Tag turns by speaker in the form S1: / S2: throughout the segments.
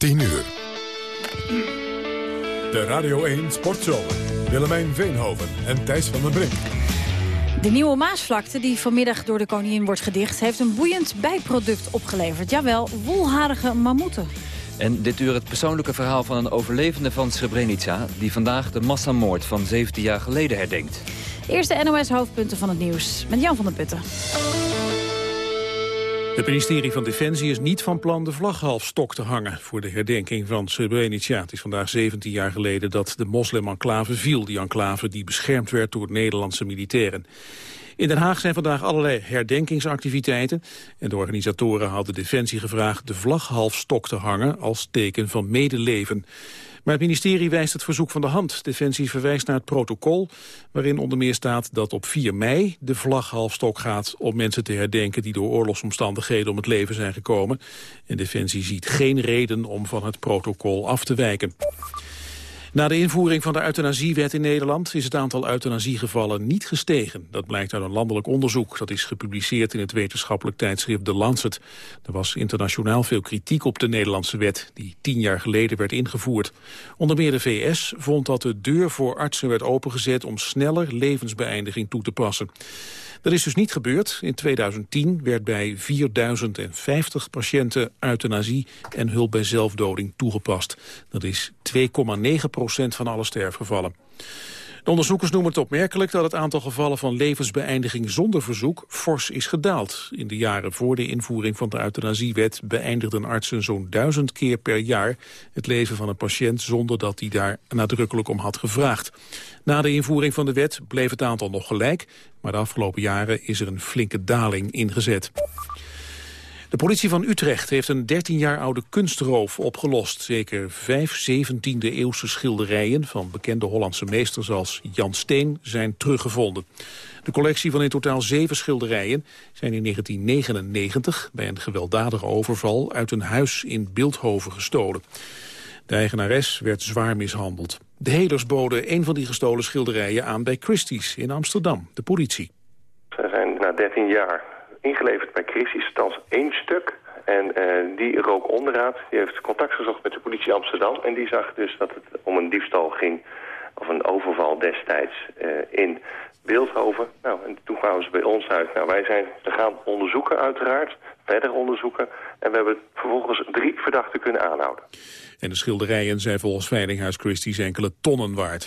S1: 10 uur. De Radio 1 Sportzomer. Willemijn Veenhoven en Thijs van den Brink.
S2: De nieuwe Maasvlakte, die vanmiddag door de koningin wordt gedicht... heeft een boeiend bijproduct opgeleverd. Jawel, wolharige mammoeten.
S3: En dit uur het persoonlijke verhaal van een overlevende van Srebrenica... die vandaag de massamoord van 17 jaar geleden herdenkt.
S2: Eerste NOS-hoofdpunten van het nieuws met Jan van der Putten.
S4: Het ministerie van Defensie is niet van plan de vlag half stok te hangen voor de herdenking van Srebrenica. Het is vandaag 17 jaar geleden dat de moslim-enclave viel. Die enclave die beschermd werd door Nederlandse militairen. In Den Haag zijn vandaag allerlei herdenkingsactiviteiten. En de organisatoren hadden Defensie gevraagd de vlag half stok te hangen als teken van medeleven. Maar het ministerie wijst het verzoek van de hand. Defensie verwijst naar het protocol, waarin onder meer staat dat op 4 mei de vlag halfstok gaat om mensen te herdenken die door oorlogsomstandigheden om het leven zijn gekomen. En Defensie ziet geen reden om van het protocol af te wijken. Na de invoering van de euthanasiewet in Nederland is het aantal euthanasiegevallen niet gestegen. Dat blijkt uit een landelijk onderzoek. Dat is gepubliceerd in het wetenschappelijk tijdschrift The Lancet. Er was internationaal veel kritiek op de Nederlandse wet, die tien jaar geleden werd ingevoerd. Onder meer de VS vond dat de deur voor artsen werd opengezet om sneller levensbeëindiging toe te passen. Dat is dus niet gebeurd. In 2010 werd bij 4050 patiënten euthanasie en hulp bij zelfdoding toegepast. Dat is 2,9 procent van alle sterfgevallen. De onderzoekers noemen het opmerkelijk dat het aantal gevallen van levensbeëindiging zonder verzoek fors is gedaald. In de jaren voor de invoering van de euthanasiewet beëindigden artsen zo'n duizend keer per jaar het leven van een patiënt zonder dat hij daar nadrukkelijk om had gevraagd. Na de invoering van de wet bleef het aantal nog gelijk, maar de afgelopen jaren is er een flinke daling ingezet. De politie van Utrecht heeft een 13 jaar oude kunstroof opgelost. Zeker vijf 17e-eeuwse schilderijen van bekende Hollandse meesters als Jan Steen zijn teruggevonden. De collectie van in totaal zeven schilderijen zijn in 1999 bij een gewelddadige overval uit een huis in Beeldhoven gestolen. De eigenares werd zwaar mishandeld. De heders boden een van die gestolen schilderijen aan bij Christie's in Amsterdam, de politie.
S5: Ze zijn na 13 jaar ingeleverd bij Christie's, althans één stuk. En uh, die rook onderraad, die heeft contact gezocht met de politie Amsterdam... en die zag dus dat het om een diefstal ging, of een overval destijds, uh, in Beeldhoven. Nou, en toen kwamen ze bij ons uit. Nou, wij zijn te gaan onderzoeken uiteraard, verder onderzoeken. En we hebben vervolgens drie verdachten kunnen aanhouden.
S4: En de schilderijen zijn volgens Veilinghuis Christie's enkele tonnen waard.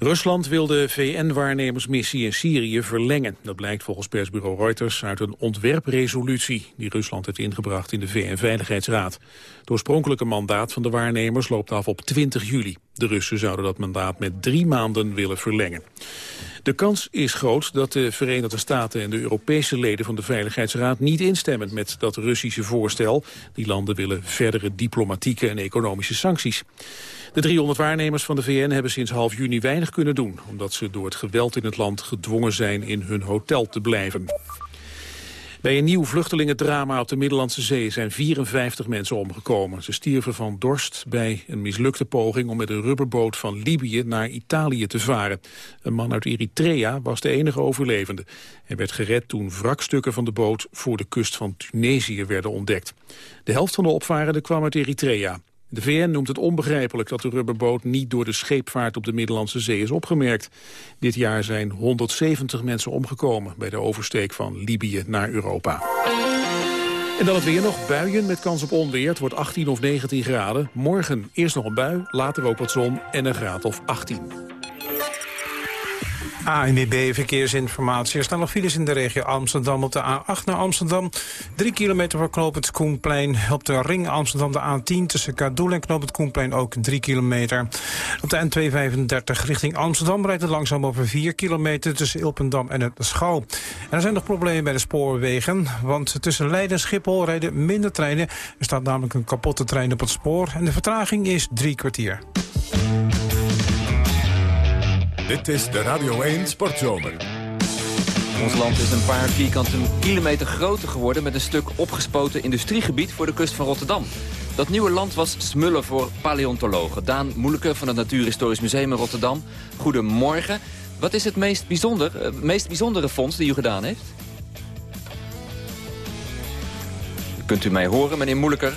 S4: Rusland wil de VN-waarnemersmissie in Syrië verlengen. Dat blijkt volgens persbureau Reuters uit een ontwerpresolutie... die Rusland heeft ingebracht in de VN-veiligheidsraad. Het oorspronkelijke mandaat van de waarnemers loopt af op 20 juli. De Russen zouden dat mandaat met drie maanden willen verlengen. De kans is groot dat de Verenigde Staten en de Europese leden van de Veiligheidsraad niet instemmen met dat Russische voorstel. Die landen willen verdere diplomatieke en economische sancties. De 300 waarnemers van de VN hebben sinds half juni weinig kunnen doen... omdat ze door het geweld in het land gedwongen zijn in hun hotel te blijven. Bij een nieuw vluchtelingendrama op de Middellandse Zee zijn 54 mensen omgekomen. Ze stierven van dorst bij een mislukte poging om met een rubberboot van Libië naar Italië te varen. Een man uit Eritrea was de enige overlevende. Hij werd gered toen wrakstukken van de boot voor de kust van Tunesië werden ontdekt. De helft van de opvarenden kwam uit Eritrea. De VN noemt het onbegrijpelijk dat de rubberboot niet door de scheepvaart op de Middellandse Zee is opgemerkt. Dit jaar zijn 170 mensen omgekomen bij de oversteek van Libië naar Europa. En dan het weer nog. Buien met kans op onweer. Het wordt 18 of 19 graden. Morgen eerst nog een bui, later ook wat zon en een graad of 18.
S6: ANWB Verkeersinformatie. Er staan nog files in de regio Amsterdam op de A8 naar Amsterdam. Drie kilometer voor knooppunt Koenplein. Op de ring Amsterdam de A10 tussen Kadoel en knooppunt Koenplein ook drie kilometer. Op de N235 richting Amsterdam rijdt het langzaam over vier kilometer tussen Ilpendam en het Schouw. En er zijn nog problemen bij de spoorwegen, want tussen Leiden en Schiphol rijden minder treinen. Er staat namelijk een kapotte trein op het spoor en de vertraging is drie kwartier.
S1: Dit is de Radio 1 Sportzomer.
S3: Ons land is een paar vierkante kilometer groter geworden... met een stuk opgespoten industriegebied voor de kust van Rotterdam. Dat nieuwe land was smullen voor paleontologen. Daan Moeilijke van het Natuurhistorisch Museum in Rotterdam. Goedemorgen. Wat is het meest, bijzonder, uh, meest bijzondere fonds die u gedaan heeft? Kunt u mij horen, meneer Moeilijker?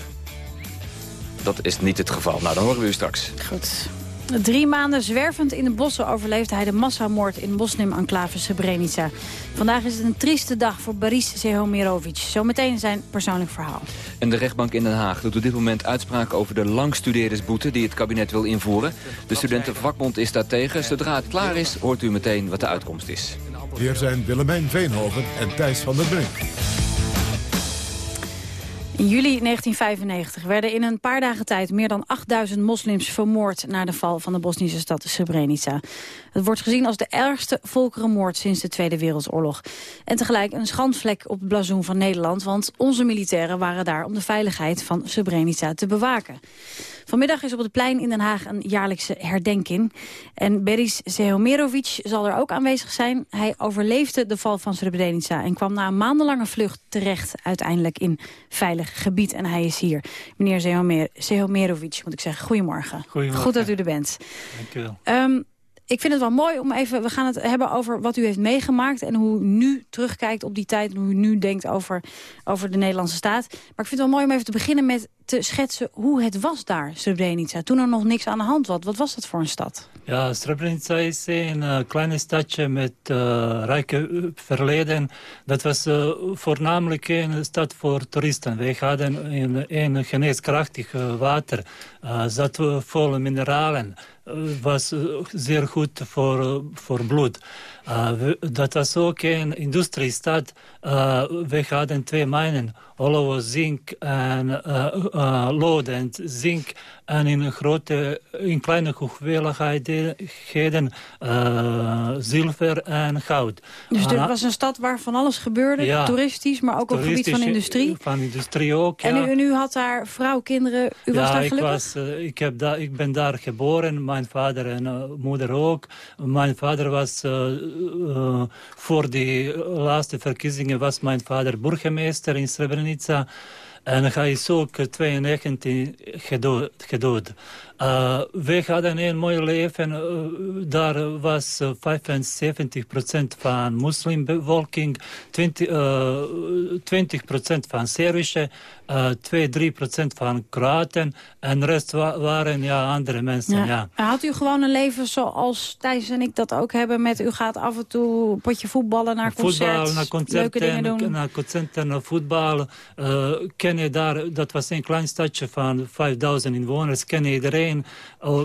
S3: dat is niet het geval. Nou, dan horen we u straks.
S2: Goed. Drie maanden zwervend in de bossen overleefde hij de massamoord in moslim-enclave Srebrenica. Vandaag is het een trieste dag voor Boris Zehomirovic. Zometeen zijn persoonlijk verhaal.
S3: En de rechtbank in Den Haag doet op dit moment uitspraak over de langstudeerdersboete die het kabinet wil invoeren. De studentenvakbond is daartegen. Zodra het klaar is, hoort u meteen wat de uitkomst is.
S1: Hier zijn Willemijn Veenhoven en Thijs van der Brink.
S2: In juli 1995 werden in een paar dagen tijd meer dan 8000 moslims vermoord na de val van de Bosnische stad Srebrenica. Het wordt gezien als de ergste volkerenmoord sinds de Tweede Wereldoorlog. En tegelijk een schandvlek op het blazoen van Nederland, want onze militairen waren daar om de veiligheid van Srebrenica te bewaken. Vanmiddag is op het plein in Den Haag een jaarlijkse herdenking. En Beris Sehomerovic zal er ook aanwezig zijn. Hij overleefde de val van Srebrenica en kwam na een maandenlange vlucht terecht uiteindelijk in veilig gebied. En hij is hier. Meneer Sehomerovic, moet ik zeggen, goedemorgen.
S7: Goedemorgen.
S2: Goed dat u er bent.
S7: Dank u wel.
S2: Um, ik vind het wel mooi om even... We gaan het hebben over wat u heeft meegemaakt... en hoe u nu terugkijkt op die tijd... en hoe u nu denkt over, over de Nederlandse staat. Maar ik vind het wel mooi om even te beginnen met te schetsen... hoe het was daar, Srebrenica, toen er nog niks aan de hand was. Wat was dat voor een stad?
S7: Ja, Srebrenica is een uh, kleine stadje met uh, rijke verleden. Dat was uh, voornamelijk een stad voor toeristen. Wij hadden een, een geneeskrachtig water. zat vol mineralen was zeer goed voor, voor bloed. Uh, dat was ook een industriestad. Uh, we hadden twee mijnen, olovo, zink en uh, lood en zink. En in, grote, in kleine hoeveelheden zilver en goud.
S2: Dus het was een stad waar van alles gebeurde, ja, toeristisch, maar ook op het gebied van industrie?
S7: Van industrie ook,
S2: En u, u had daar vrouw, kinderen, u was
S7: ja,
S2: daar
S7: ik,
S2: gelukkig?
S7: was, ik, heb da, ik ben daar geboren, mijn vader en moeder ook. Mijn vader was uh, voor de laatste verkiezingen was mijn vader burgemeester in Srebrenica. En hij is ook 92 gedood. gedood. Uh, we hadden een mooi leven. Uh, daar was uh, 75% van moslimbevolking, 20, 20% van Servische, 2-3% van Kroaten. En de rest wa waren ja, andere mensen. Ja. Ja.
S2: Had u gewoon een leven zoals Thijs en ik dat ook hebben? Met u gaat af en toe een potje voetballen naar concerten,
S7: voetbal, naar concerten,
S2: leuke dingen doen?
S7: Naar concerten, naar voetbal. ken je daar, dat was een klein stadje van 5000 inwoners. Ken je iedereen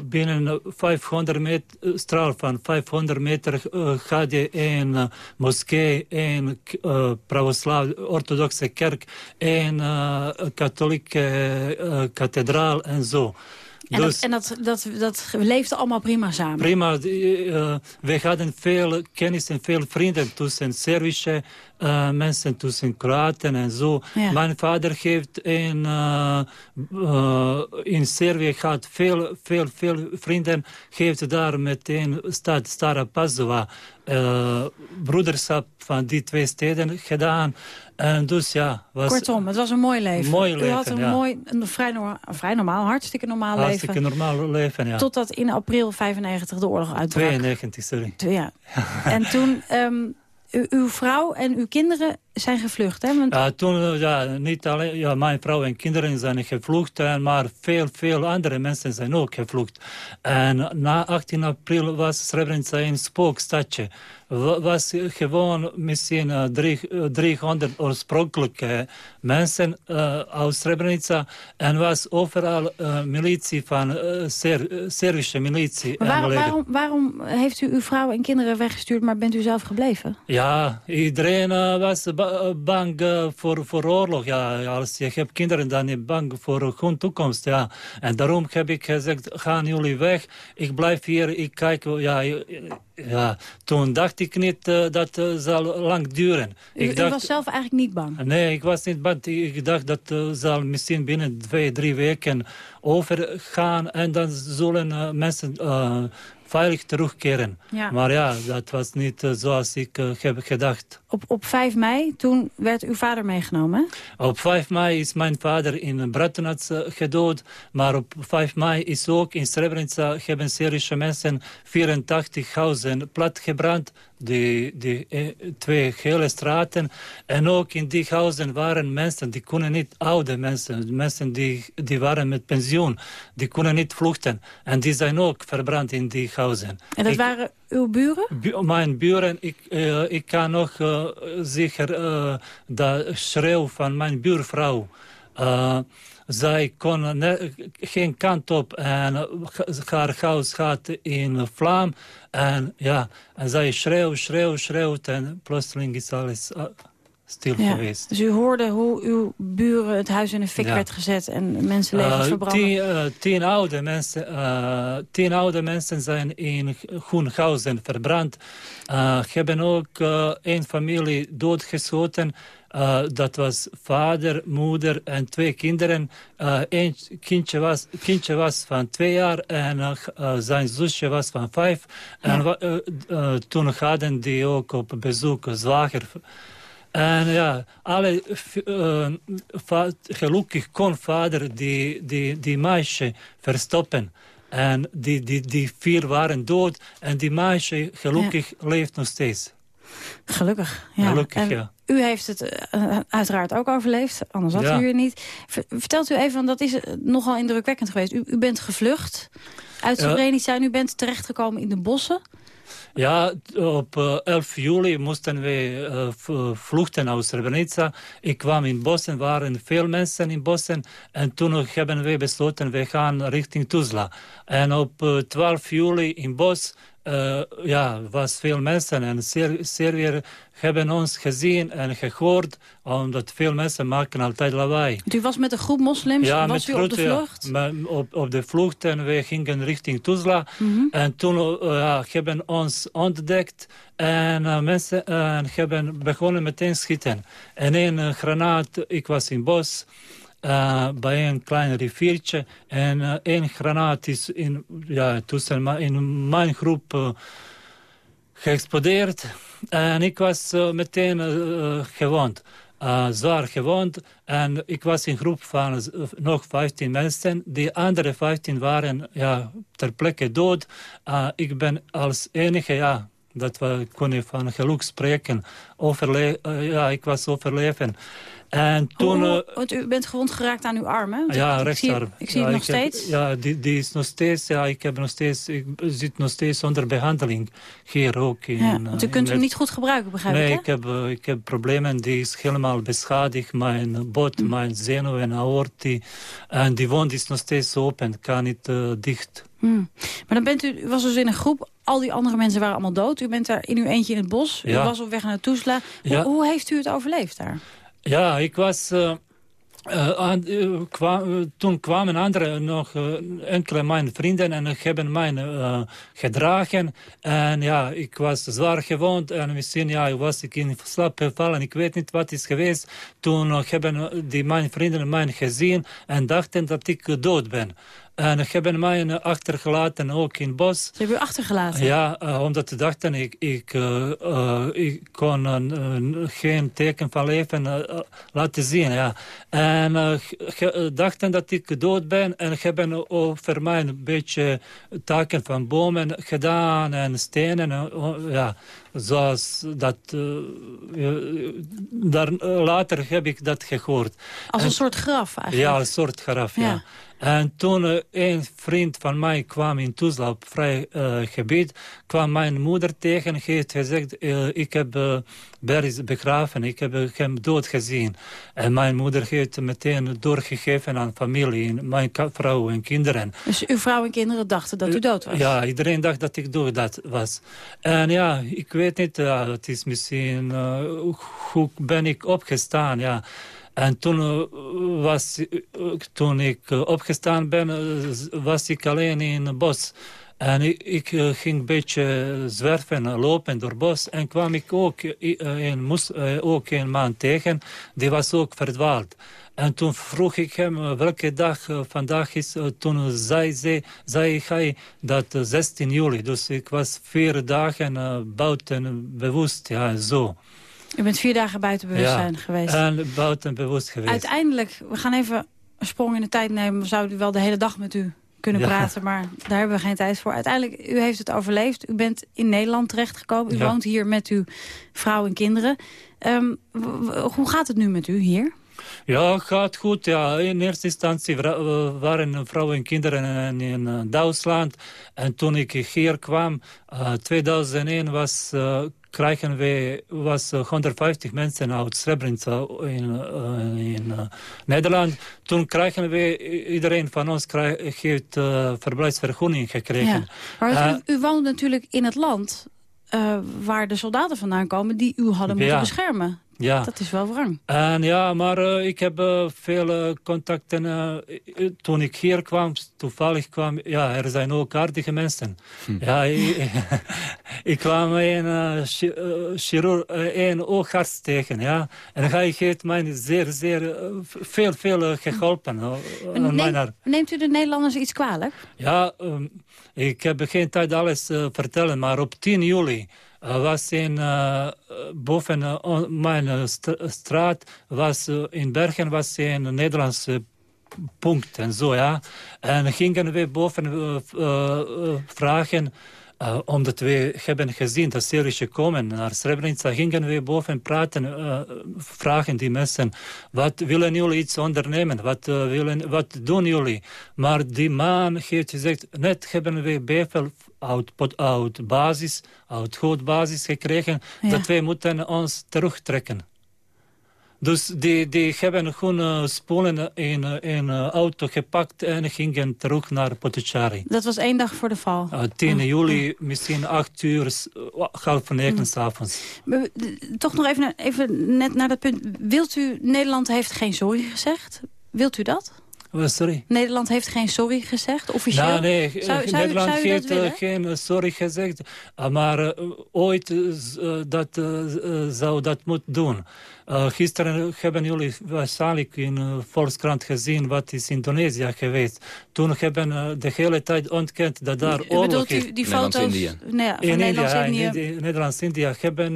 S7: binnen 500 meter, straal van 500 meter had je een moskee, een uh, orthodoxe kerk, een katholieke kathedraal en zo.
S2: En, dus, dat, en dat, dat, dat leefde allemaal prima samen?
S7: Prima. Uh, we hadden veel kennis en veel vrienden tussen Servische uh, mensen, tussen Kroaten en zo.
S2: Ja.
S7: Mijn vader heeft in, uh, in Servië gehad veel, veel, veel vrienden. Heeft daar meteen stad Stara Pazova broederschap van die twee steden gedaan. En dus ja... Was
S2: Kortom, het was een mooi leven.
S7: Mooi
S2: U had een
S7: ja.
S2: mooi, een vrij, normaal, een vrij normaal, hartstikke normaal
S7: Hartstikke
S2: leven.
S7: normaal leven, ja.
S2: Totdat in april 95 de oorlog uitbrak.
S7: 92, sorry.
S2: Ja. en toen, um, uw vrouw en uw kinderen zijn gevlucht, hè? Want...
S7: Ja, toen, ja, niet alleen, ja, mijn vrouw en kinderen zijn gevlucht, maar veel, veel andere mensen zijn ook gevlucht. En na 18 april was Srebrenica een spookstadje. Was gewoon misschien uh, drie, uh, 300 oorspronkelijke mensen uh, uit Srebrenica. En was overal militie van Ser Servische militie.
S2: Waarom, waarom, heeft u uw vrouw en kinderen weggestuurd, maar bent u zelf gebleven?
S7: Ja, iedereen was bang voor, voor oorlog. Ja, als je hebt kinderen, dan ben je bang voor hun toekomst. Ja. En daarom heb ik gezegd, gaan jullie weg. Ik blijf hier, ik kijk... Ja, ja, toen dacht ik niet uh, dat uh, zal lang duren.
S2: U,
S7: ik dacht,
S2: was zelf eigenlijk niet bang?
S7: Nee, ik was niet bang. Ik dacht dat uh, zal misschien binnen twee, drie weken overgaan. En dan zullen mensen veilig terugkeren.
S2: Ja.
S7: Maar ja, dat was niet uh, zoals ik uh, heb gedacht.
S2: Op, op 5 mei, toen werd uw vader meegenomen?
S7: Op 5 mei is mijn vader in Bratunac uh, gedood. Maar op 5 mei is ook in Srebrenica hebben Syrische mensen 84 huizen platgebrand. Die, die eh, twee hele straten. En ook in die huizen waren mensen, die konden niet oude mensen. Mensen die, die waren met pensioen. Die konden niet vluchten. En die zijn ook verbrand in die huizen.
S2: En dat ik, waren uw buren?
S7: Bu mijn buren, ik, uh, ik kan nog uh, zeker uh, de schreeuw van mijn buurvrouw. Zij kon geen kant op en haar huis gaat in vlam. En ja, en zij schreeuwt, schreeuwt, schreeuwt en plotseling is alles stil
S2: ja.
S7: geweest.
S2: Dus u hoorde hoe uw buren het huis in een fik
S7: Ja.
S2: werd gezet en mensenlevens
S7: Uh,
S2: verbranden?
S7: tien, uh, tien, oude mensen, uh, tien oude mensen zijn in Groenhausen verbrand. Uh, hebben ook uh, één familie doodgeschoten. Uh, dat was vader, moeder en twee kinderen. Uh, Eén kindje was, kindje was van twee jaar en uh, zijn zusje was van vijf. En uh, uh, toen hadden die ook op bezoek zwager. En ja, alle, gelukkig kon vader die, die, die meisje verstoppen. En die, die, die vier waren dood en die meisje gelukkig leeft nog steeds.
S2: Gelukkig, ja.
S7: Gelukkig,
S2: en
S7: ja.
S2: U heeft het uh, uiteraard ook overleefd, anders had
S7: Ja.
S2: u hier niet. Ver- vertelt u even, want dat is uh, nogal indrukwekkend geweest. U, u bent gevlucht uit. Srebrenica en u bent terechtgekomen in de bossen.
S7: Ja, op uh, 11 juli moesten we uh, vluchten uit Srebrenica. Ik kwam in Bossen, waren veel mensen in Bossen. En toen hebben we besloten, we gaan richting Tuzla. En op uh, 12 juli in Bos, uh, ja, was veel mensen. En Serviërs hebben ons gezien en gehoord, omdat veel mensen maken altijd lawaai.
S2: U was met een groep moslims,
S7: Ja,
S2: was u op de
S7: ja.
S2: vlucht?
S7: Maar op, op de vlucht en we gingen richting Tuzla.
S2: Mhm.
S7: En toen uh, ja, hebben ons ontdekt en uh, mensen uh, hebben begonnen meteen schieten. En een granaat, ik was in bos, uh, bij een klein riviertje. En uh, één granaat is in, ja, tussen in mijn groep uh, geëxplodeerd. En ik was meteen gewond. Zwaar gewond. En ik was in groep van nog 15 mensen. Die andere 15 waren ja, ter plekke dood. Ik ben als enige, ja, dat we kunnen van geluk spreken. Overle ja, ik was overleven. En toen... Uh,
S2: want u bent gewond geraakt aan uw arm, hè?
S7: Ja,
S2: ik, ik zie,
S7: rechtsarm.
S2: ik zie
S7: ja,
S2: het nog
S7: heb-
S2: steeds.
S7: ja, die, die is nog steeds, ja, ik heb nog steeds, ik zit nog steeds onder behandeling. Hier ook. In,
S2: Ja, want u
S7: eh,
S2: kunt hem niet goed gebruiken, begrijp
S7: Nee,
S2: ik, hè?
S7: ik heb, eh, ik heb problemen. Die is helemaal beschadigd. Mijn bot,
S2: Hm.
S7: mijn zenuw en aorti. En die wond is nog steeds open. Kan niet eh, dicht.
S2: Hmm. Maar dan bent u, u was dus in een groep, al die andere mensen waren allemaal dood. U bent daar in uw eentje in het bos. U was op weg naar. Hoe,
S7: Ja.
S2: hoe heeft u het overleefd daar?
S7: Ja, ik was... eh, eh, eh, eh, toen kwamen andere nog enkele mijn vrienden en hebben mij gedragen. En ja, ik was zwaar gewond en misschien ja, was ik in slaap gevallen. Ik weet niet wat is geweest. Toen hebben die mijn vrienden mij gezien en dachten dat ik dood ben. En hebben mij achtergelaten ook in het bos.
S2: Ze hebben u achtergelaten.
S7: Ja, uh, omdat ze dachten, ik, ik, uh, uh, ik kon geen teken van leven laten zien. Ja. En dachten dat ik dood ben en hebben over mij een beetje takken van bomen gedaan en stenen. ja, zoals dat... daar, later heb ik dat gehoord.
S2: Als een
S7: en,
S2: soort graf eigenlijk?
S7: Ja, een soort graf, ja.
S2: Ja.
S7: En toen een vriend van mij kwam in Tuzla op vrij uh, gebied, kwam mijn moeder tegen en heeft gezegd, uh, ik heb uh, Beris begraven, ik heb hem dood gezien. En mijn moeder heeft meteen doorgegeven aan familie, mijn vrouw en kinderen.
S2: Dus uw vrouw en kinderen dachten dat u dood was?
S7: Ja, iedereen dacht dat ik dood was. En ja, ik weet niet, uh, het is misschien, hoe ben ik opgestaan, ja. En toen, uh, was, uh, toen ik uh, opgestaan ben, was ik alleen in het bos. En ik, ik ging een beetje zwerven, lopen door het bos. En kwam ik ook een, moest, ook een man tegen. Die was ook verdwaald. En toen vroeg ik hem welke dag vandaag is. Toen zei, ze, zei hij dat 16 juli. Dus ik was vier dagen buiten bewust. Ja, zo.
S2: U bent vier dagen buiten bewustzijn
S7: ja,
S2: geweest.
S7: en buiten bewust geweest.
S2: Uiteindelijk, we gaan even een sprong in de tijd nemen. We zouden wel de hele dag met u kunnen praten, maar daar hebben we geen tijd voor. Uiteindelijk, u heeft het overleefd. U bent in Nederland terechtgekomen. U woont hier met uw vrouw en kinderen. Ehm, hoe gaat het nu met u hier?
S7: Ja, gaat goed. Ja. In eerste instantie waren vrouwen en kinderen in, in Duitsland. En toen ik hier kwam, uh, eh, 2001 was uh, krijgen we, was 150 mensen uit Srebrenica in, uh, in uh, Nederland. Toen krijgen we, iedereen van ons krijg, heeft uh, verblijfsvergunning gekregen. Ja.
S2: Maar u, u woont natuurlijk in het land waar de soldaten vandaan komen die u hadden moeten beschermen. Ja. Dat is wel wrang.
S7: En ja, maar uh, ik heb uh, veel uh, contacten. toen ik hier kwam, toevallig kwam... Ja, er zijn ook aardige mensen. Hm. Ja, ik, ik kwam een chirurg, een oogarts tegen. Ja. En hij heeft mij zeer, zeer veel, veel geholpen.
S2: Neem, neemt u de Nederlanders iets kwalijk?
S7: Ja, um, ik heb geen tijd alles vertellen. Maar op 10 juli was in, uh, boven uh, mijn straat, was, in Bergen was een Nederlandse punt en zo, ja. En gingen we boven vragen uh, omdat we hebben gezien dat Syrische komen naar Srebrenica, gingen we boven praten, vragen die mensen, wat willen jullie iets ondernemen? Wat, willen, wat doen jullie? Maar die man heeft gezegd, net hebben we bevel uit, uit basis, uit goed basis gekregen, ja. dat wij moeten ons terugtrekken. Dus die, die hebben gewoon uh, spolen in een uh, auto gepakt en gingen terug naar Potechari.
S2: Dat was één dag voor de val?
S7: Uh, 10 juli, misschien acht uur, half negen mm. s'avonds.
S2: Toch nog even, even net naar dat punt. Wilt u, Nederland heeft geen sorry gezegd. Wilt u dat?
S7: Sorry?
S2: Nederland heeft geen sorry gezegd, officieel?
S7: Nou, nee, zou, Nederland zou heeft geen sorry gezegd. Maar ooit dat, zou dat moeten doen. Uh, gisteren hebben jullie waarschijnlijk in uh, Volkskrant gezien wat is Indonesië geweest. Toen hebben uh, de hele tijd ontkend dat daar oorlog is.
S2: U die foto's
S3: nee,
S2: van Nederlands-Indië?
S7: Ja, Nederlands-Indië hebben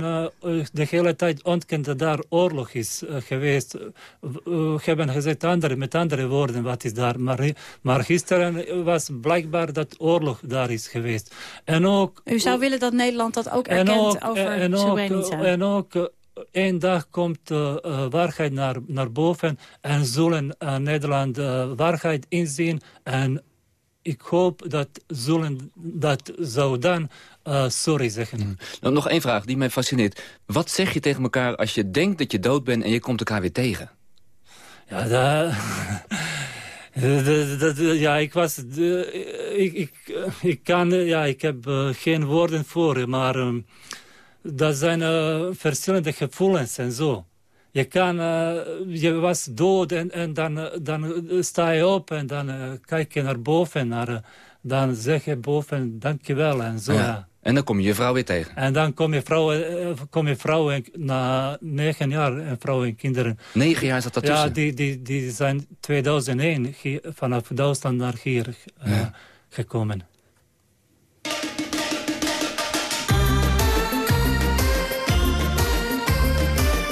S7: de hele tijd ontkend dat daar oorlog is geweest. We hebben gezegd andere, met andere woorden wat is daar. Maar, maar gisteren was blijkbaar dat oorlog daar is geweest. En ook,
S2: u zou willen dat Nederland dat ook erkent ook, over en Srebrenica?
S7: En ook Eén dag komt uh, waarheid naar, naar boven en zullen uh, Nederland waarheid inzien. En ik hoop dat zullen dat zou dan sorry zeggen. Hmm.
S3: Nou, nog één vraag die mij fascineert. Wat zeg je tegen elkaar als je denkt dat je dood bent en je komt elkaar weer tegen?
S7: Ja, dat... ja, ik was... ik, ik, ik, kan, ja, ik heb geen woorden voor, maar... Um, dat zijn uh, verschillende gevoelens en zo. Je, kan, uh, je was dood en, en dan, dan sta je op en dan kijk je naar boven. Naar, dan zeg je boven dankjewel en zo. Ja.
S3: En dan kom je je vrouw weer tegen.
S7: En dan kom je vrouw, kom je vrouw en, na negen jaar en vrouw en kinderen.
S3: Negen jaar zat dat tussen?
S7: Ja, die, die, die zijn 2001 hier, vanaf Duitsland naar hier ja. gekomen.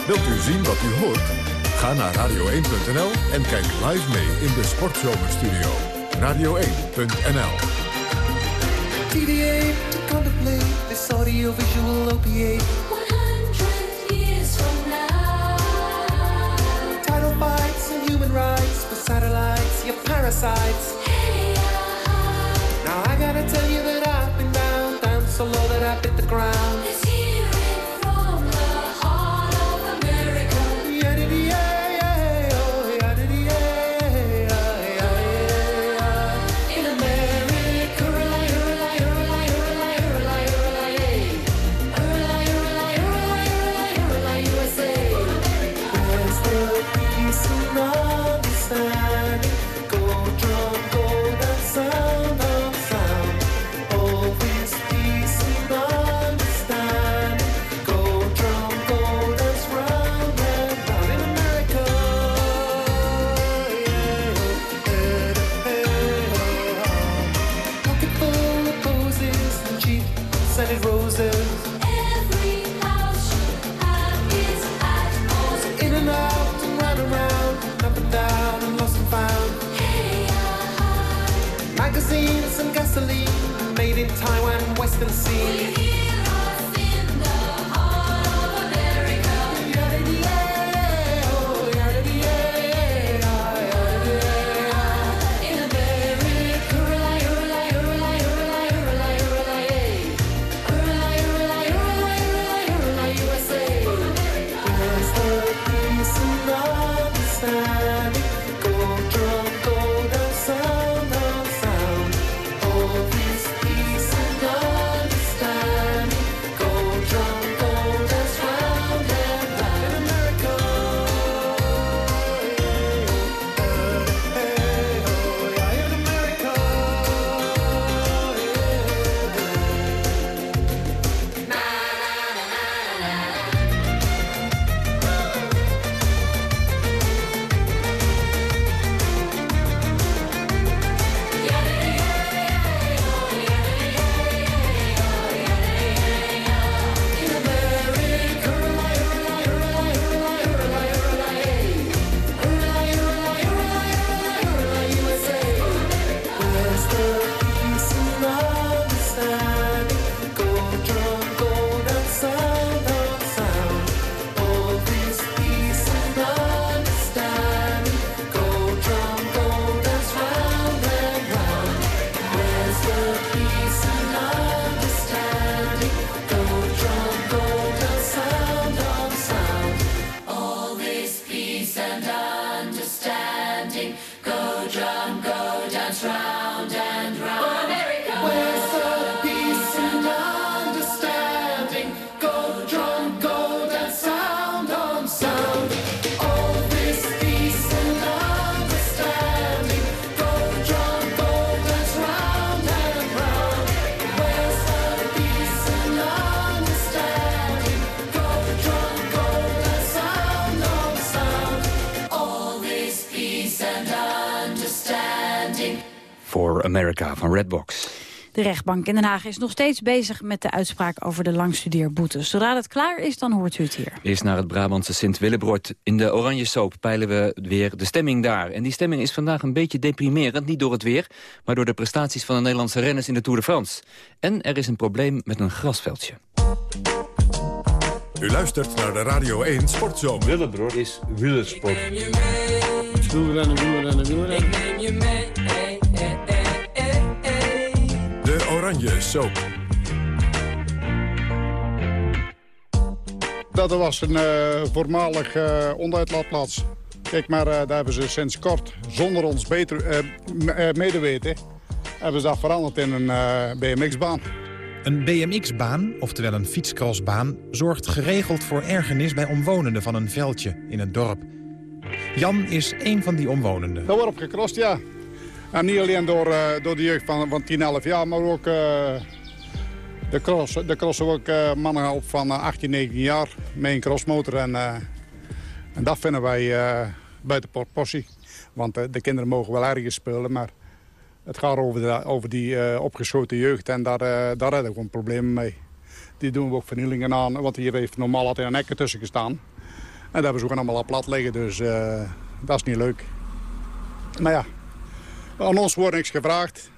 S1: Wilt u zien wat u hoort? Ga naar radio1.nl en kijk live mee in de Sportzomerstudio. Radio1.nl TDA to contemplate this audiovisual opiate 100 years from now. Title fights and human rights for satellites, your parasites. Hey, uh, Now I gotta tell you
S3: van Redbox.
S2: De rechtbank in Den Haag is nog steeds bezig met de uitspraak over de langstudeerboetes. Zodra het klaar is, dan hoort u het hier.
S3: Eerst naar het Brabantse Sint-Willebrod. In de Oranje Soap peilen we weer de stemming daar. En die stemming is vandaag een beetje deprimerend. Niet door het weer, maar door de prestaties van de Nederlandse renners in de Tour de France. En er is een probleem met een grasveldje.
S8: U luistert naar de Radio 1 Sportzomer.
S9: Willebrod is wielersport.
S10: Wielrennen, wielrennen, wielrennen. Ik neem je mee.
S8: Oranje Soap.
S11: Dat was een uh, voormalig uh, onderuitlaatplaats. Kijk maar, uh, daar hebben ze sinds kort, zonder ons beter, medeweten... hebben ze dat veranderd in een BMX-baan.
S12: Een BMX-baan, oftewel een fietscrossbaan... zorgt geregeld voor ergernis bij omwonenden van een veldje in het dorp. Jan is een van die omwonenden.
S11: Dat wordt opgekrost, ja. En niet alleen door, uh, door de jeugd van, van 10, 11 jaar, maar ook uh, de, cross, de crossen ook uh, mannen op van 18, 19 jaar met een crossmotor. En, en dat vinden wij buiten proportie. Want de kinderen mogen wel ergens spelen, maar het gaat over, de, over die opgeschoten jeugd. En daar, daar hebben we gewoon problemen mee. Die doen we ook vernielingen aan, want hier heeft normaal altijd een hekken tussen gestaan. En daar hebben ze ook allemaal plat liggen, dus dat is niet leuk. Maar ja, aan ons wordt niks gevraagd.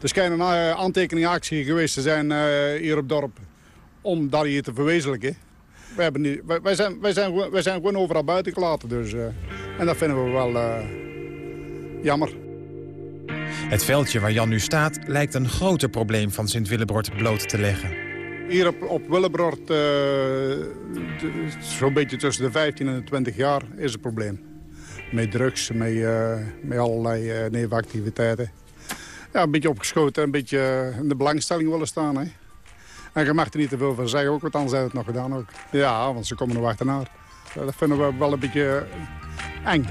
S11: Er schijnt een uh, aantekeningactie geweest te zijn uh, hier op het dorp om dat hier te verwezenlijken. Wij, hebben niet, wij, wij, zijn, wij, zijn, wij zijn gewoon overal buiten gelaten. Dus, uh, en dat vinden we wel jammer.
S12: Het veldje waar Jan nu staat lijkt een groter probleem van Sint-Willebrord bloot te leggen.
S11: Hier op, op Willebrord, zo'n beetje tussen de 15 en de 20 jaar, is het probleem met drugs, met, uh, met allerlei uh, nevenactiviteiten. Ja, een beetje opgeschoten, een beetje in de belangstelling willen staan. Hè. En je mag er niet te veel van zeggen, ook, want anders zijn het nog gedaan ook. Ja, want ze komen er achterna. Dat vinden we wel een beetje eng.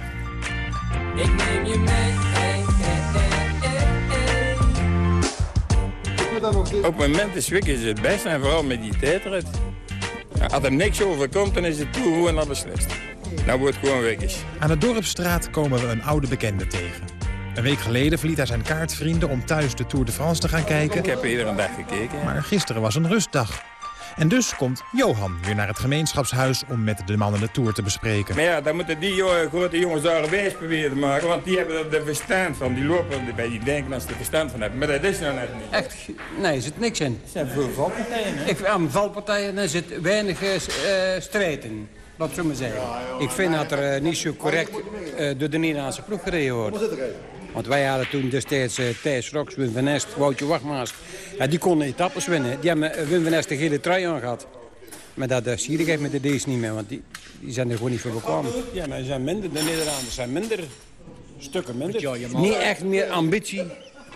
S11: Ik neem je mee.
S13: Op het moment is is het best en vooral met die tijdrit. Als er niks overkomt, dan is het toe gewoon al beslist. Nou wordt gewoon weg
S12: Aan de Dorpstraat komen we een oude bekende tegen. Een week geleden verliet hij zijn kaartvrienden om thuis de Tour de France te gaan kijken.
S13: Ik heb iedere dag gekeken.
S12: Maar gisteren was een rustdag. En dus komt Johan weer naar het gemeenschapshuis om met de mannen de tour te bespreken.
S13: Maar ja, dan moeten die jongen, grote jongens daar wijs proberen te maken. Want die hebben er verstand van. Die lopen erbij, die denken als ze er verstand van hebben. Maar dat is nou net niet.
S14: Echt, nee, er zit niks in.
S13: Er zijn veel valpartijen, hè?
S14: Ik, aan valpartijen er zit weinig uh, strijd in. Laat zo maar zeggen. Ik vind dat er uh, niet zo correct uh, door de Nederlandse ploeg gereden wordt. Want wij hadden toen destijds uh, Thijs Rox, Wim van Nest, Woutje Wachtmaas. Ja, die konden etappes winnen. Die hebben uh, Wim van Nest de gele trui aan gehad. Maar dat uh, zie ik met de D's niet meer, want die, die zijn er gewoon niet voor bekomen.
S10: Ja, maar zijn minder, de Nederlanders zijn minder, stukken minder.
S14: Niet echt meer ambitie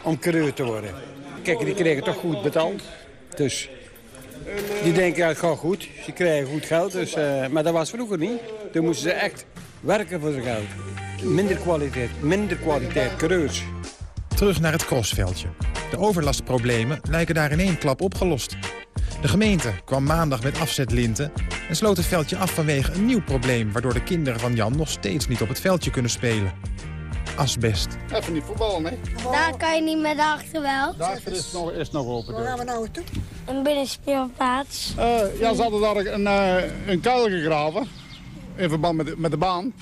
S14: om coureur te worden. Kijk, die kregen toch goed betaald. Dus die denken, ja, het goed. Ze krijgen goed geld, dus, uh, maar dat was vroeger niet. Toen moesten ze echt werken voor zijn geld. Minder kwaliteit, minder kwaliteit, coureurs.
S12: Terug naar het crossveldje. De overlastproblemen lijken daar in één klap opgelost. De gemeente kwam maandag met afzetlinten en sloot het veldje af vanwege een nieuw probleem... waardoor de kinderen van Jan nog steeds niet op het veldje kunnen spelen. Asbest.
S11: Even niet voetballen, nee.
S15: Daar kan je niet met de achterwel.
S11: Daar is nog, is nog open.
S15: Waar gaan we nou toe? Een binnenspeelplaats.
S11: Uh, ja, ze hadden daar een, uh, een kuil gegraven. In verband met de, met de baan.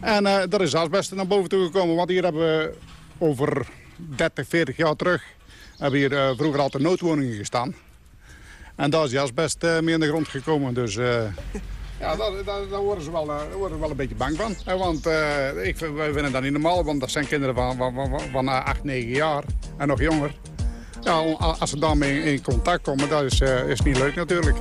S11: En uh, daar is asbest naar boven toe gekomen. Want hier hebben we over 30, 40 jaar terug... hebben hier uh, vroeger altijd noodwoningen gestaan. En daar is die asbest uh, meer in de grond gekomen. Dus ja, daar, daar, worden ze wel, daar worden ze wel een beetje bang van. Want ik, wij vinden dat niet normaal. Want dat zijn kinderen van, van, van, van 8, 9 jaar en nog jonger. Ja, als ze daarmee in contact komen, dat is, is niet leuk natuurlijk.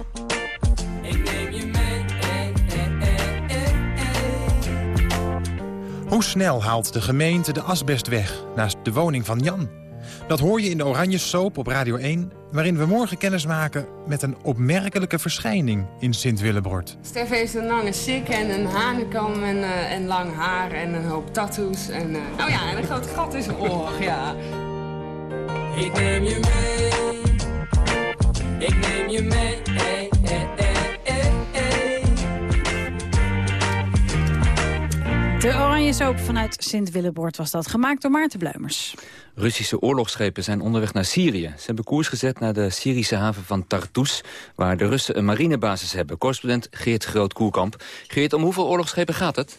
S12: Hoe snel haalt de gemeente de asbest weg naast de woning van Jan? Dat hoor je in de Oranje Soap op Radio 1... waarin we morgen kennis maken met een opmerkelijke verschijning in Sint-Willebord.
S16: Stef heeft een lange sik en een hanenkam en, uh, en lang haar en een hoop tattoos. En, uh, oh ja, en een groot gat in zijn oor, ja. Ik neem je mee, ik neem je mee, hey, hey, hey.
S2: De Oranje Soap vanuit Sint-Willebord was dat, gemaakt door Maarten Bleumers.
S3: Russische oorlogsschepen zijn onderweg naar Syrië. Ze hebben koers gezet naar de Syrische haven van Tartus... waar de Russen een marinebasis hebben. Correspondent Geert Groot-Koerkamp. Geert, om hoeveel oorlogsschepen gaat het?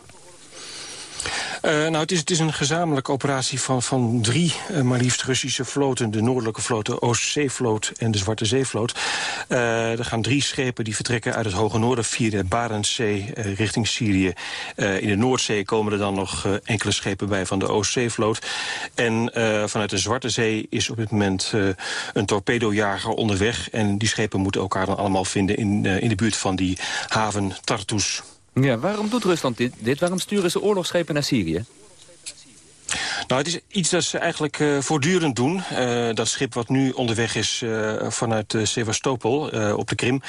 S17: Uh, nou, het is, het is een gezamenlijke operatie van, van drie uh, maar liefst Russische vloten. De noordelijke vloot, de Oostzeevloot en de Zwarte Zeevloot. Uh, er gaan drie schepen die vertrekken uit het hoge noorden via de Barentszee richting Syrië. in de Noordzee komen er dan nog enkele schepen bij van de Oostzeevloot. En vanuit de Zwarte Zee is op dit moment een torpedojager onderweg. En die schepen moeten elkaar dan allemaal vinden in, in de buurt van die haven Tartus.
S3: Ja, waarom doet Rusland dit? dit? Waarom sturen ze oorlogsschepen naar Syrië?
S17: Nou, het is iets dat ze eigenlijk uh, voortdurend doen. Uh, dat schip wat nu onderweg is uh, vanuit Sevastopol op de Krim...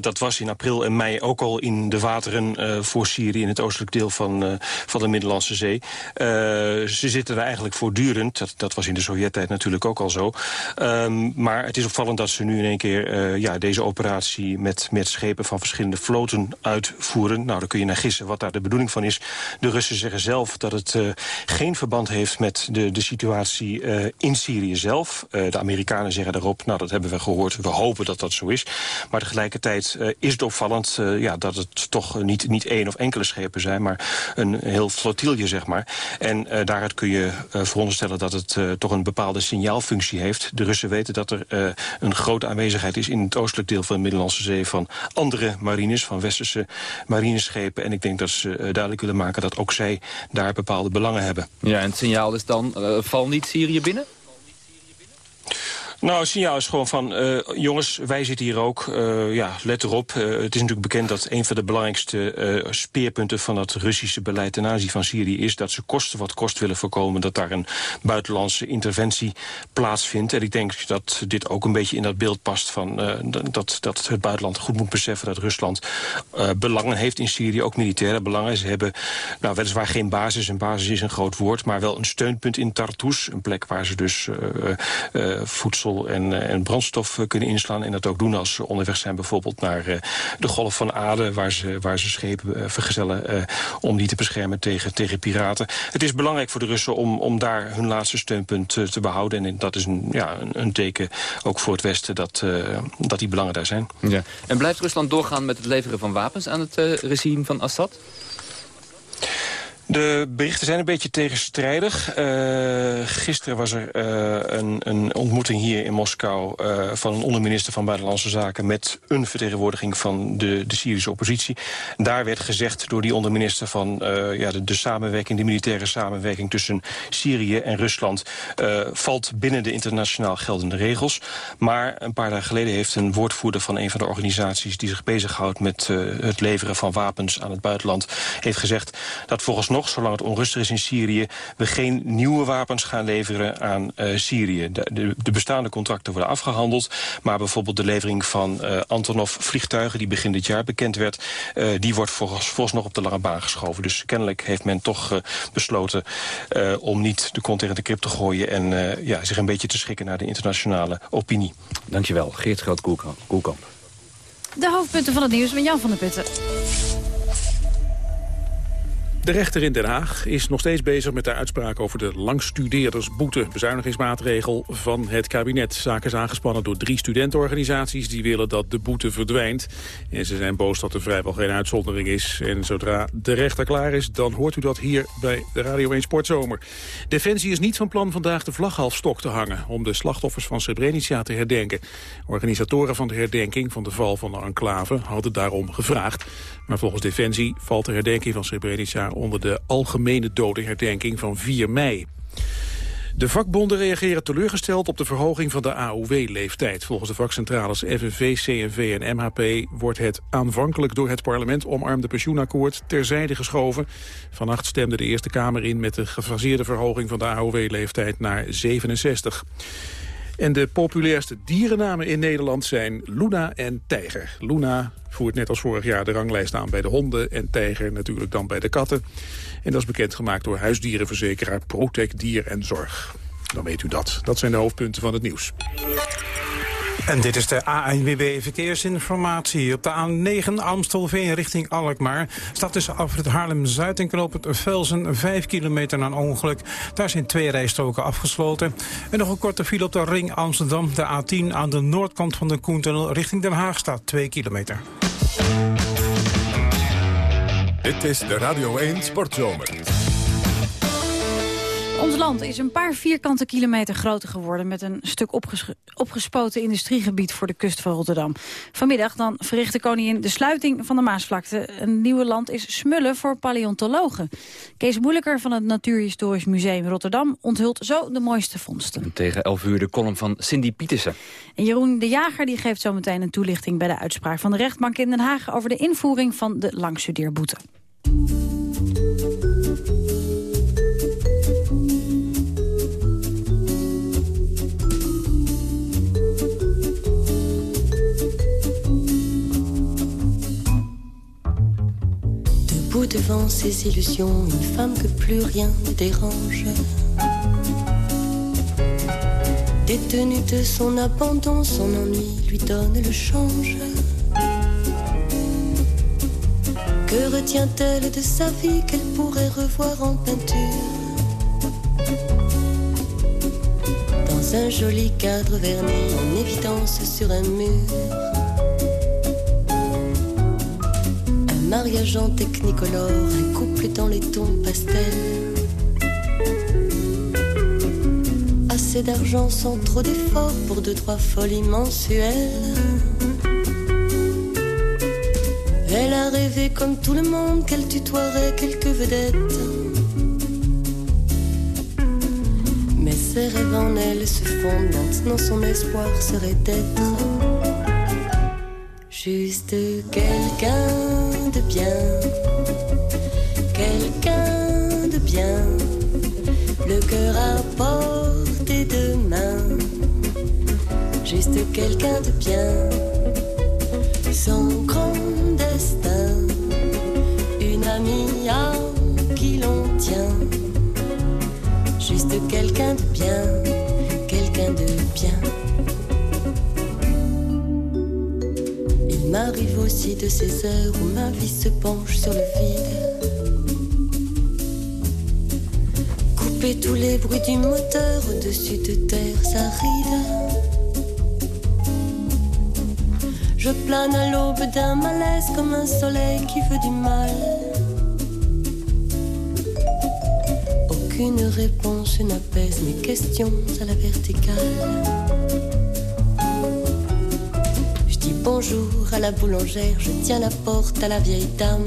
S17: dat was in april en mei ook al in de wateren voor Syrië... in het oostelijk deel van, van de Middellandse Zee. ze zitten er eigenlijk voortdurend. Dat, dat was in de Sovjet-tijd natuurlijk ook al zo. Um, maar het is opvallend dat ze nu in één keer ja, deze operatie... Met, met schepen van verschillende floten uitvoeren. Nou, dan kun je naar gissen wat daar de bedoeling van is. De Russen zeggen zelf dat het geen verband heeft met de, de situatie uh, in Syrië zelf. Uh, de Amerikanen zeggen daarop, nou dat hebben we gehoord, we hopen dat dat zo is. Maar tegelijkertijd uh, is het opvallend ja, dat het toch niet, niet één of enkele schepen zijn... maar een heel flotilje, zeg maar. En daaruit kun je veronderstellen dat het toch een bepaalde signaalfunctie heeft. De Russen weten dat er een grote aanwezigheid is in het oostelijk deel van de Middellandse Zee... van andere marines, van westerse marineschepen. En ik denk dat ze duidelijk willen maken dat ook zij daar bepaalde belangen hebben.
S3: Ja, en het signaal is dan, uh, val niet Syrië binnen?
S17: Nou, het signaal is gewoon van, uh, jongens, wij zitten hier ook. Uh, ja, let erop. Uh, het is natuurlijk bekend dat een van de belangrijkste speerpunten... van het Russische beleid ten aanzien van Syrië is... dat ze kosten wat kost willen voorkomen... dat daar een buitenlandse interventie plaatsvindt. En ik denk dat dit ook een beetje in dat beeld past... van dat, dat het buitenland goed moet beseffen dat Rusland belangen heeft in Syrië. Ook militaire belangen. Ze hebben nou, weliswaar geen basis. Een basis is een groot woord. Maar wel een steunpunt in Tartus. Een plek waar ze dus voedsel en, en brandstof kunnen inslaan. En dat ook doen als ze onderweg zijn bijvoorbeeld naar de Golf van Aden... waar ze, waar ze schepen vergezellen om die te beschermen tegen, tegen piraten. Het is belangrijk voor de Russen om, om daar hun laatste steunpunt te behouden. En dat is een, ja, een teken ook voor het Westen dat, dat die belangen daar zijn.
S3: Ja. En blijft Rusland doorgaan met het leveren van wapens aan het regime van Assad?
S17: De berichten zijn een beetje tegenstrijdig. Uh, gisteren was er uh, een, een, ontmoeting hier in Moskou... Uh, van een onderminister van Buitenlandse Zaken... met een vertegenwoordiging van de, de Syrische oppositie. Daar werd gezegd door die onderminister van ja, de, de, samenwerking... de militaire samenwerking tussen Syrië en Rusland... valt binnen de internationaal geldende regels. Maar een paar dagen geleden heeft een woordvoerder van een van de organisaties... die zich bezighoudt met het leveren van wapens aan het buitenland... heeft gezegd dat volgens nog zolang het onrustig is in Syrië... we geen nieuwe wapens gaan leveren aan uh, Syrië. De, de, de, bestaande contracten worden afgehandeld... maar bijvoorbeeld de levering van uh, Antonov-vliegtuigen... die begin dit jaar bekend werd... Uh, die wordt volgens, volgens nog op de lange baan geschoven. Dus kennelijk heeft men toch besloten om niet de kont tegen de krip te gooien... en ja, zich een beetje te schikken naar de internationale opinie.
S3: Dankjewel, Geert Groot-Koelkamp.
S2: De hoofdpunten van het nieuws met Jan van der Putten.
S4: De rechter in Den Haag is nog steeds bezig met de uitspraak over de langstudeerdersboete. Bezuinigingsmaatregel van het kabinet. Zaken is aangespannen door drie studentenorganisaties die willen dat de boete verdwijnt. En ze zijn boos dat er vrijwel geen uitzondering is. En zodra de rechter klaar is, dan hoort u dat hier bij de Radio 1 Sportzomer. Defensie is niet van plan vandaag de vlaghalfstok te hangen... om de slachtoffers van Srebrenica te herdenken. Organisatoren van de herdenking van de val van de enclave hadden daarom gevraagd. Maar volgens Defensie valt de herdenking van Srebrenica onder de algemene dodenherdenking van 4 mei. De vakbonden reageren teleurgesteld op de verhoging van de AOW-leeftijd. Volgens de vakcentrales FNV, CNV en MHP wordt het aanvankelijk door het parlement omarmde pensioenakkoord terzijde geschoven. Vannacht stemde de Eerste Kamer in met de gefaseerde verhoging van de AOW-leeftijd naar 67. En de populairste dierennamen in Nederland zijn Luna en Tijger. Luna voert net als vorig jaar de ranglijst aan bij de honden... en Tijger natuurlijk dan bij de katten. En dat is bekendgemaakt door huisdierenverzekeraar Protect Dier en Zorg. Dan weet u dat. Dat zijn de hoofdpunten van het nieuws.
S6: En dit is de ANWB Verkeersinformatie. Op de A9 Amstelveen richting Alkmaar staat tussen Afrit Haarlem-Zuid en Knoop het Velsen 5 kilometer na een ongeluk. Daar zijn twee rijstroken afgesloten. En nog een korte file op de ring Amsterdam. De A10 aan de noordkant van de Koentunnel richting Den Haag staat 2 kilometer.
S8: Dit is de Radio 1 Sportzomer.
S2: Ons land is een paar vierkante kilometer groter geworden... met een stuk opgespoten industriegebied voor de kust van Rotterdam. Vanmiddag dan verricht de koningin de sluiting van de Maasvlakte. Een nieuwe land is smullen voor paleontologen. Kees Moeilijker van het Natuurhistorisch Museum Rotterdam... onthult zo de mooiste vondsten.
S3: Tegen 11 uur de column van Cindy Pietersen.
S2: En Jeroen de Jager die geeft zo meteen een toelichting... bij de uitspraak van de rechtbank in Den Haag... over de invoering van de langstudeerboete.
S18: Devant ses illusions, une femme que plus rien ne dérange. Détenue de son abandon, son ennui lui donne le change. Que retient-elle de sa vie qu'elle pourrait revoir en peinture? Dans un joli cadre verni en évidence sur un mur. Mariage en technicolore, un couple dans les tons pastels. Assez d'argent sans trop d'efforts pour deux, trois folies mensuelles. Elle a rêvé comme tout le monde qu'elle tutoierait quelques vedettes. Mais ses rêves en elle se fondent maintenant son espoir serait d'être juste quelqu'un de bien, quelqu'un de bien, le cœur à portée de main, juste quelqu'un de bien, son grand destin, une amie à qui l'on tient, juste quelqu'un de bien, quelqu'un de m'arrive aussi de ces heures où ma vie se penche sur le vide. Couper tous les bruits du moteur au-dessus de terres arides. Je plane à l'aube d'un malaise comme un soleil qui veut du mal. Aucune réponse n'apaise mes questions à la verticale. Bonjour à la boulangère, je tiens la porte à la vieille dame.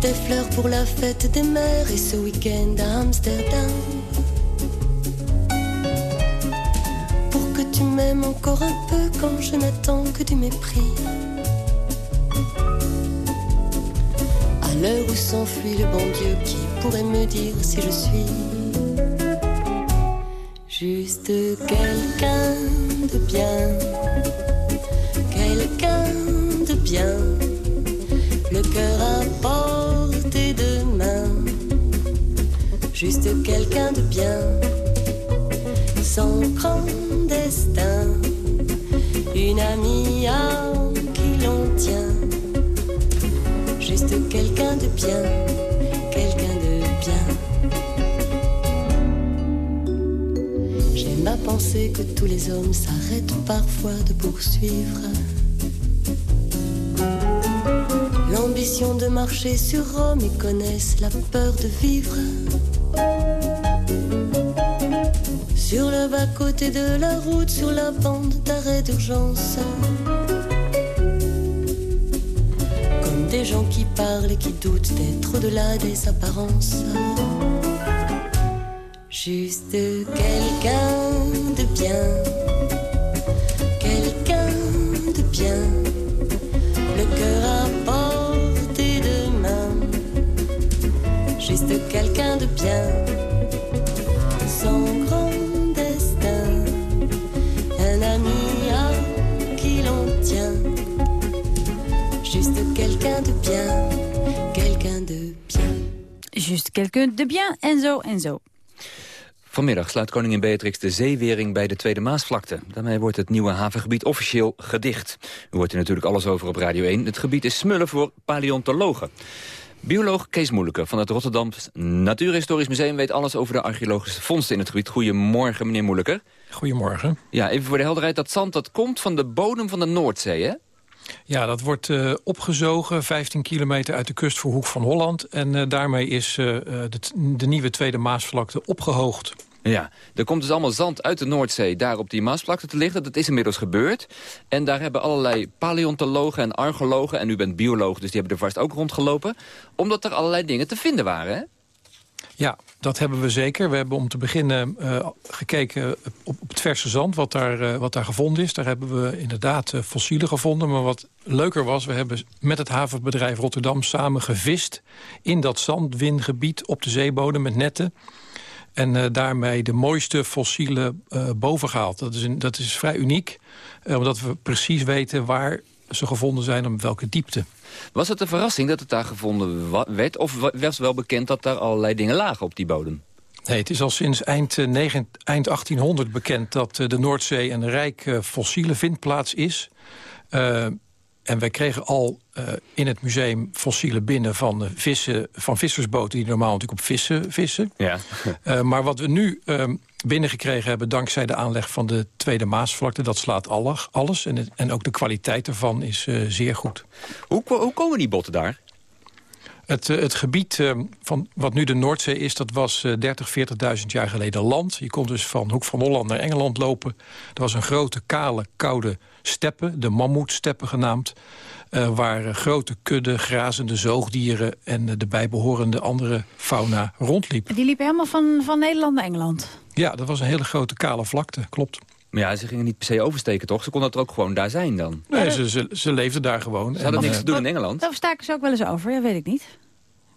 S18: Des fleurs pour la fête des mères et ce week-end à Amsterdam. Pour que tu m'aimes encore un peu quand je n'attends que du mépris. À l'heure où s'enfuit le bon Dieu, qui pourrait me dire si je suis juste quelqu'un de bien, quelqu'un de bien, le cœur à portée de main, juste quelqu'un de bien, grand destin, une amie à qui l'on tient, juste quelqu'un de bien, penser que tous les hommes s'arrêtent parfois de poursuivre l'ambition de marcher sur Rome et connaissent la peur de vivre sur le bas-côté de la route, sur la bande d'arrêt d'urgence. Comme des gens qui parlent et qui doutent d'être au-delà des apparences. Juste quelqu'un de bien, quelqu'un de bien, le cœur à portée de main. Juste quelqu'un de bien, sans grand destin, un ami à qui l'on tient. Juste quelqu'un de bien, quelqu'un de bien.
S2: Juste quelqu'un de bien en zo en zo.
S3: Vanmiddag sluit koningin Beatrix de zeewering bij de Tweede Maasvlakte. Daarmee wordt het nieuwe havengebied officieel gedicht. U hoort er natuurlijk alles over op Radio 1. Het gebied is smullen voor paleontologen. Bioloog Kees Moeilijke van het Rotterdam Natuurhistorisch Museum... weet alles over de archeologische vondsten in het gebied. Goedemorgen, meneer Moeilijke.
S19: Goedemorgen.
S3: Ja, even voor de helderheid. Dat zand dat komt van de bodem van de Noordzee, hè?
S19: Ja, dat wordt uh, opgezogen 15 kilometer uit de kust voor Hoek van Holland. En uh, daarmee is uh, de, de, nieuwe Tweede Maasvlakte opgehoogd.
S3: Ja, er komt dus allemaal zand uit de Noordzee daar op die Maasvlakte te liggen. Dat is inmiddels gebeurd. En daar hebben allerlei paleontologen en archeologen... en u bent bioloog, dus die hebben er vast ook rondgelopen... omdat er allerlei dingen te vinden waren, hè?
S19: Ja, dat hebben we zeker. We hebben om te beginnen uh, gekeken op, op, het verse zand, wat daar, uh, wat daar gevonden is. Daar hebben we inderdaad uh, fossielen gevonden. Maar wat leuker was, we hebben met het havenbedrijf Rotterdam samen gevist... in dat zandwingebied op de zeebodem met netten. En daarmee de mooiste fossielen boven gehaald. Dat is, een, dat is vrij uniek, omdat we precies weten waar ze gevonden zijn en op welke diepte.
S3: Was het een verrassing dat het daar gevonden werd? Of was wel bekend dat daar allerlei dingen lagen op die bodem?
S19: Nee, het is al sinds eind, uh, 9, eind 1800 bekend dat uh, de Noordzee een rijk uh, fossiele vindplaats is. En wij kregen al in het museum fossielen binnen van, vissen, van vissersboten... die normaal natuurlijk op vissen vissen.
S3: Ja.
S19: maar wat we nu binnengekregen hebben dankzij de aanleg van de Tweede Maasvlakte... dat slaat alles en, het, en ook de kwaliteit ervan is zeer goed.
S3: Hoe, hoe komen die botten daar?
S19: Het, het, gebied uh, van wat nu de Noordzee is, dat was uh, 30, 40.000 jaar geleden land. Je kon dus van Hoek van Holland naar Engeland lopen. Er was een grote, kale, koude steppe, de mammoetsteppen genaamd... Uh, waar grote kudde, grazende zoogdieren en de bijbehorende andere fauna rondliepen.
S2: Die liepen helemaal van, van Nederland naar Engeland?
S19: Ja, dat was een hele grote kale vlakte, klopt.
S3: Maar ja, ze gingen niet per se oversteken, toch? Ze konden er ook gewoon daar zijn dan?
S19: Nee, ze, ze, ze leefden daar gewoon.
S3: Ze hadden en, niks te doen in Engeland?
S2: Daar staken ze ook wel eens over, ja, weet ik niet.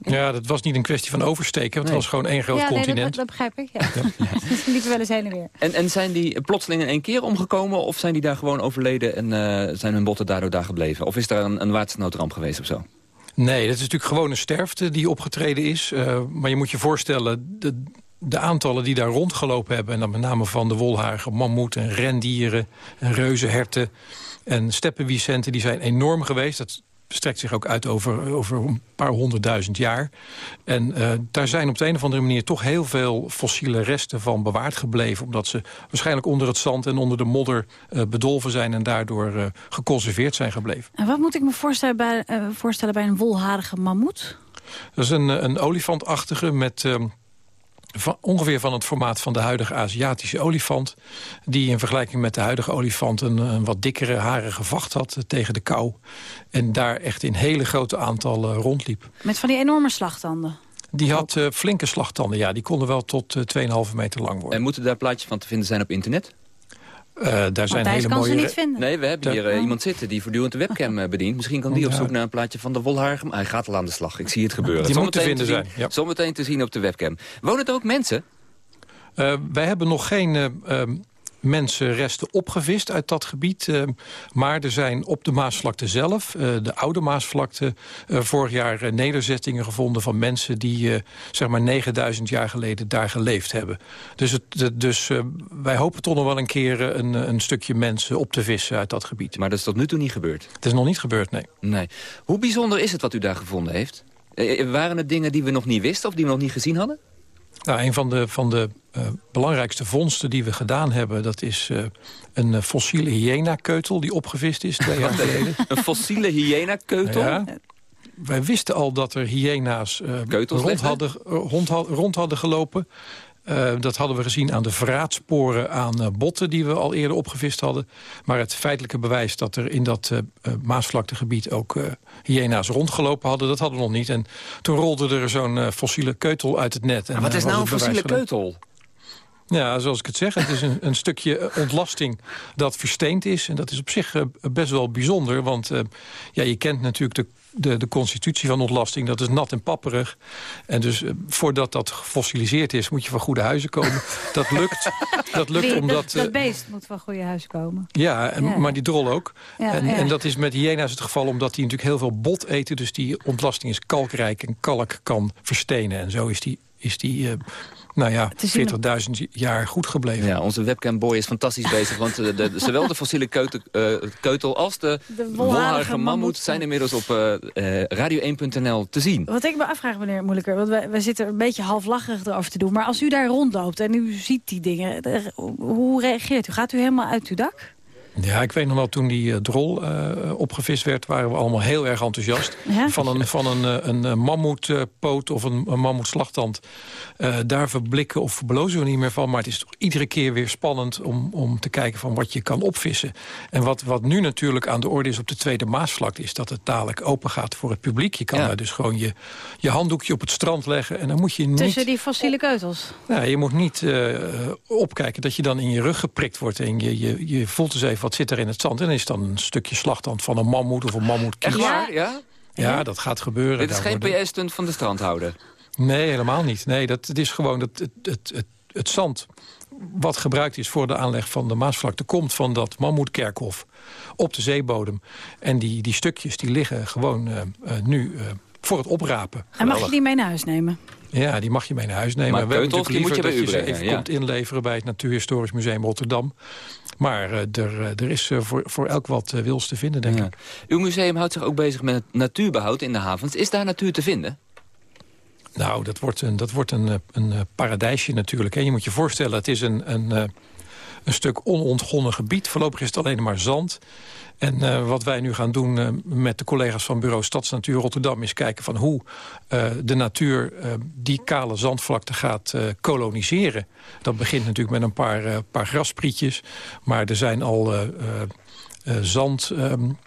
S19: Ja, dat was niet een kwestie van oversteken. Want nee. het was gewoon één groot
S2: ja,
S19: continent.
S2: Nee, dat, dat begrijp ik, ja. ja. Ze liepen wel eens heen en weer.
S3: En, en zijn die plotseling in één keer omgekomen? Of zijn die daar gewoon overleden en uh, zijn hun botten daardoor daar gebleven? Of is daar een, een watersnoodramp geweest of zo?
S19: Nee, dat is natuurlijk gewoon een sterfte die opgetreden is. Uh, maar je moet je voorstellen... De, de aantallen die daar rondgelopen hebben... en dan met name van de wolharige mammoet en rendieren en reuzenherten... en steppenwiesenten, die zijn enorm geweest. Dat strekt zich ook uit over, over een paar honderdduizend jaar. En uh, daar zijn op de een of andere manier toch heel veel fossiele resten van bewaard gebleven. Omdat ze waarschijnlijk onder het zand en onder de modder uh, bedolven zijn... en daardoor uh, geconserveerd zijn gebleven.
S2: En wat moet ik me voorstellen bij, voorstellen bij een wolharige mammoet?
S19: Dat is een, een olifantachtige met... Ehm, van, ongeveer van het formaat van de huidige Aziatische olifant... die in vergelijking met de huidige olifant een, een wat dikkere harige vacht had tegen de kou. En daar echt in hele grote aantallen rondliep.
S2: Met van die enorme slagtanden?
S19: Die had uh, flinke slagtanden, ja. Die konden wel tot uh, 2,5 meter lang worden.
S3: En moeten daar plaatjes van te vinden zijn op internet?
S19: Uh, daar zijn hele
S2: kan
S19: mooie...
S2: ze niet vinden.
S3: Nee, we hebben hier uh, iemand zitten die voortdurend de webcam uh, bedient. Misschien kan die op zoek naar een plaatje van de wolharige. Hij gaat al aan de slag. Ik zie het gebeuren.
S19: Die moet te vinden
S3: te
S19: zijn. Ja.
S3: Zometeen te zien op de webcam. Wonen er ook mensen?
S19: wij hebben nog geen ehm, mensenresten opgevist uit dat gebied. Uh, maar er zijn op de Maasvlakte zelf, uh, de oude Maasvlakte... Uh, vorig jaar nederzettingen gevonden van mensen... die zeg maar 9000 jaar geleden daar geleefd hebben. Dus, het, dus wij hopen toch nog wel een keer een, een stukje mensen op te vissen uit dat gebied.
S3: Maar dat is tot nu toe niet gebeurd?
S19: Het is nog niet gebeurd, nee.
S3: nee. Hoe bijzonder is het wat u daar gevonden heeft? waren het dingen die we nog niet wisten of die we nog niet gezien hadden?
S19: Nou, een van de, van de uh, belangrijkste vondsten die we gedaan hebben... dat is uh, een uh, fossiele hyena-keutel die opgevist is twee jaar geleden.
S3: een fossiele hyena-keutel?
S19: Ja. Wij wisten al dat er hyena's rond hadden, rond, rond hadden gelopen. Uh, dat hadden we gezien aan de vraatsporen aan uh, botten die we al eerder opgevist hadden. Maar het feitelijke bewijs dat er in dat uh, Maasvlaktegebied ook hyena's rondgelopen hadden, dat hadden we nog niet. En toen rolde er zo'n fossiele keutel uit het net. En,
S3: maar wat is nou een fossiele keutel?
S19: Ja, zoals ik het zeg, het is een, een stukje ontlasting dat versteend is. En dat is op zich uh, best wel bijzonder, want uh, ja, je kent natuurlijk de, de, de constitutie van ontlasting. Dat is nat en papperig. En dus uh, voordat dat gefossiliseerd is, moet je van goede huizen komen. dat lukt, dat lukt
S2: Wie,
S19: omdat...
S2: Dat, dat beest moet van goede huizen komen.
S19: Ja, en,
S2: Ja.
S19: maar die drol ook.
S2: Ja,
S19: en,
S2: ja.
S19: en dat is met hyena's het geval omdat die natuurlijk heel veel bot eten. Dus die ontlasting is kalkrijk en kalk kan verstenen. En zo is die... Is die nou ja,
S2: is in
S19: 40.000 jaar goed gebleven.
S3: Ja, onze webcamboy is fantastisch bezig. Want uh, de, zowel de fossiele keutel, uh, keutel als de,
S2: De
S3: wolharige
S2: mammoet.
S3: zijn inmiddels op uh, radio1.nl te zien.
S2: Wat ik me afvraag, meneer Moeilijker, want wij, wij zitten een beetje halflacherig erover te doen. Maar als u daar rondloopt en u ziet die dingen, hoe reageert u? Gaat u helemaal uit uw dak?
S19: Ja, ik weet nog wel, toen die uh, drol uh, opgevist werd... waren we allemaal heel erg enthousiast.
S2: Ja?
S19: Van een, van een, uh, een, een mammoetpoot of een, een mammoetslagtand. Uh, daar verblikken of verblozen we niet meer van. Maar het is toch iedere keer weer spannend om, om te kijken van wat je kan opvissen. En wat, wat nu natuurlijk aan de orde is op de Tweede Maasvlakte... is dat het dadelijk open gaat voor het publiek. Je kan
S3: Ja.
S19: daar dus gewoon je, je handdoekje op het strand leggen... en dan moet je niet...
S2: Tussen die fossiele keutels?
S19: Ja, je moet niet uh, opkijken dat je dan in je rug geprikt wordt. En je, je, je voelt eens even wat zit er in het zand. En dan is dan een stukje slagtand van een mammoet of een.
S3: Echt waar? Ja?
S19: Ja, dat gaat gebeuren.
S3: Dit is geen
S19: worden-
S3: PS-stunt van de strandhouder.
S19: Nee, helemaal niet. Nee, dat, het is gewoon het, het, het, het, het zand wat gebruikt is voor de aanleg van de Maasvlakte... komt van dat mammoetkerkhof op de zeebodem. En die, die stukjes die liggen gewoon uh, uh, nu uh, voor het oprapen.
S2: En mag je die mee naar huis nemen?
S19: Ja, die mag je mee naar huis nemen.
S3: Maar
S19: We hebben natuurlijk
S3: die moet je
S19: liever
S3: bij
S19: dat
S3: brengen,
S19: ze even
S3: ja.
S19: komt inleveren bij het Natuurhistorisch Museum Rotterdam. Maar uh, er, uh, er is uh, voor, voor elk wat wils te vinden, denk
S3: Ja.
S19: ik.
S3: Uw museum houdt zich ook bezig met het natuurbehoud in de havens. Is daar natuur te vinden?
S19: Nou, dat wordt een, dat wordt een, eh, een eh, paradijsje natuurlijk. Hè. Je moet je voorstellen, het is een, een, eh, een stuk onontgonnen gebied. Voorlopig is het alleen maar zand. En uh, wat wij nu gaan doen uh, met de collega's van bureau Stadsnatuur Rotterdam... is kijken van hoe uh, de natuur die kale zandvlakte gaat koloniseren. Dat begint natuurlijk met een paar, paar grasprietjes. Maar er zijn al zand... Um,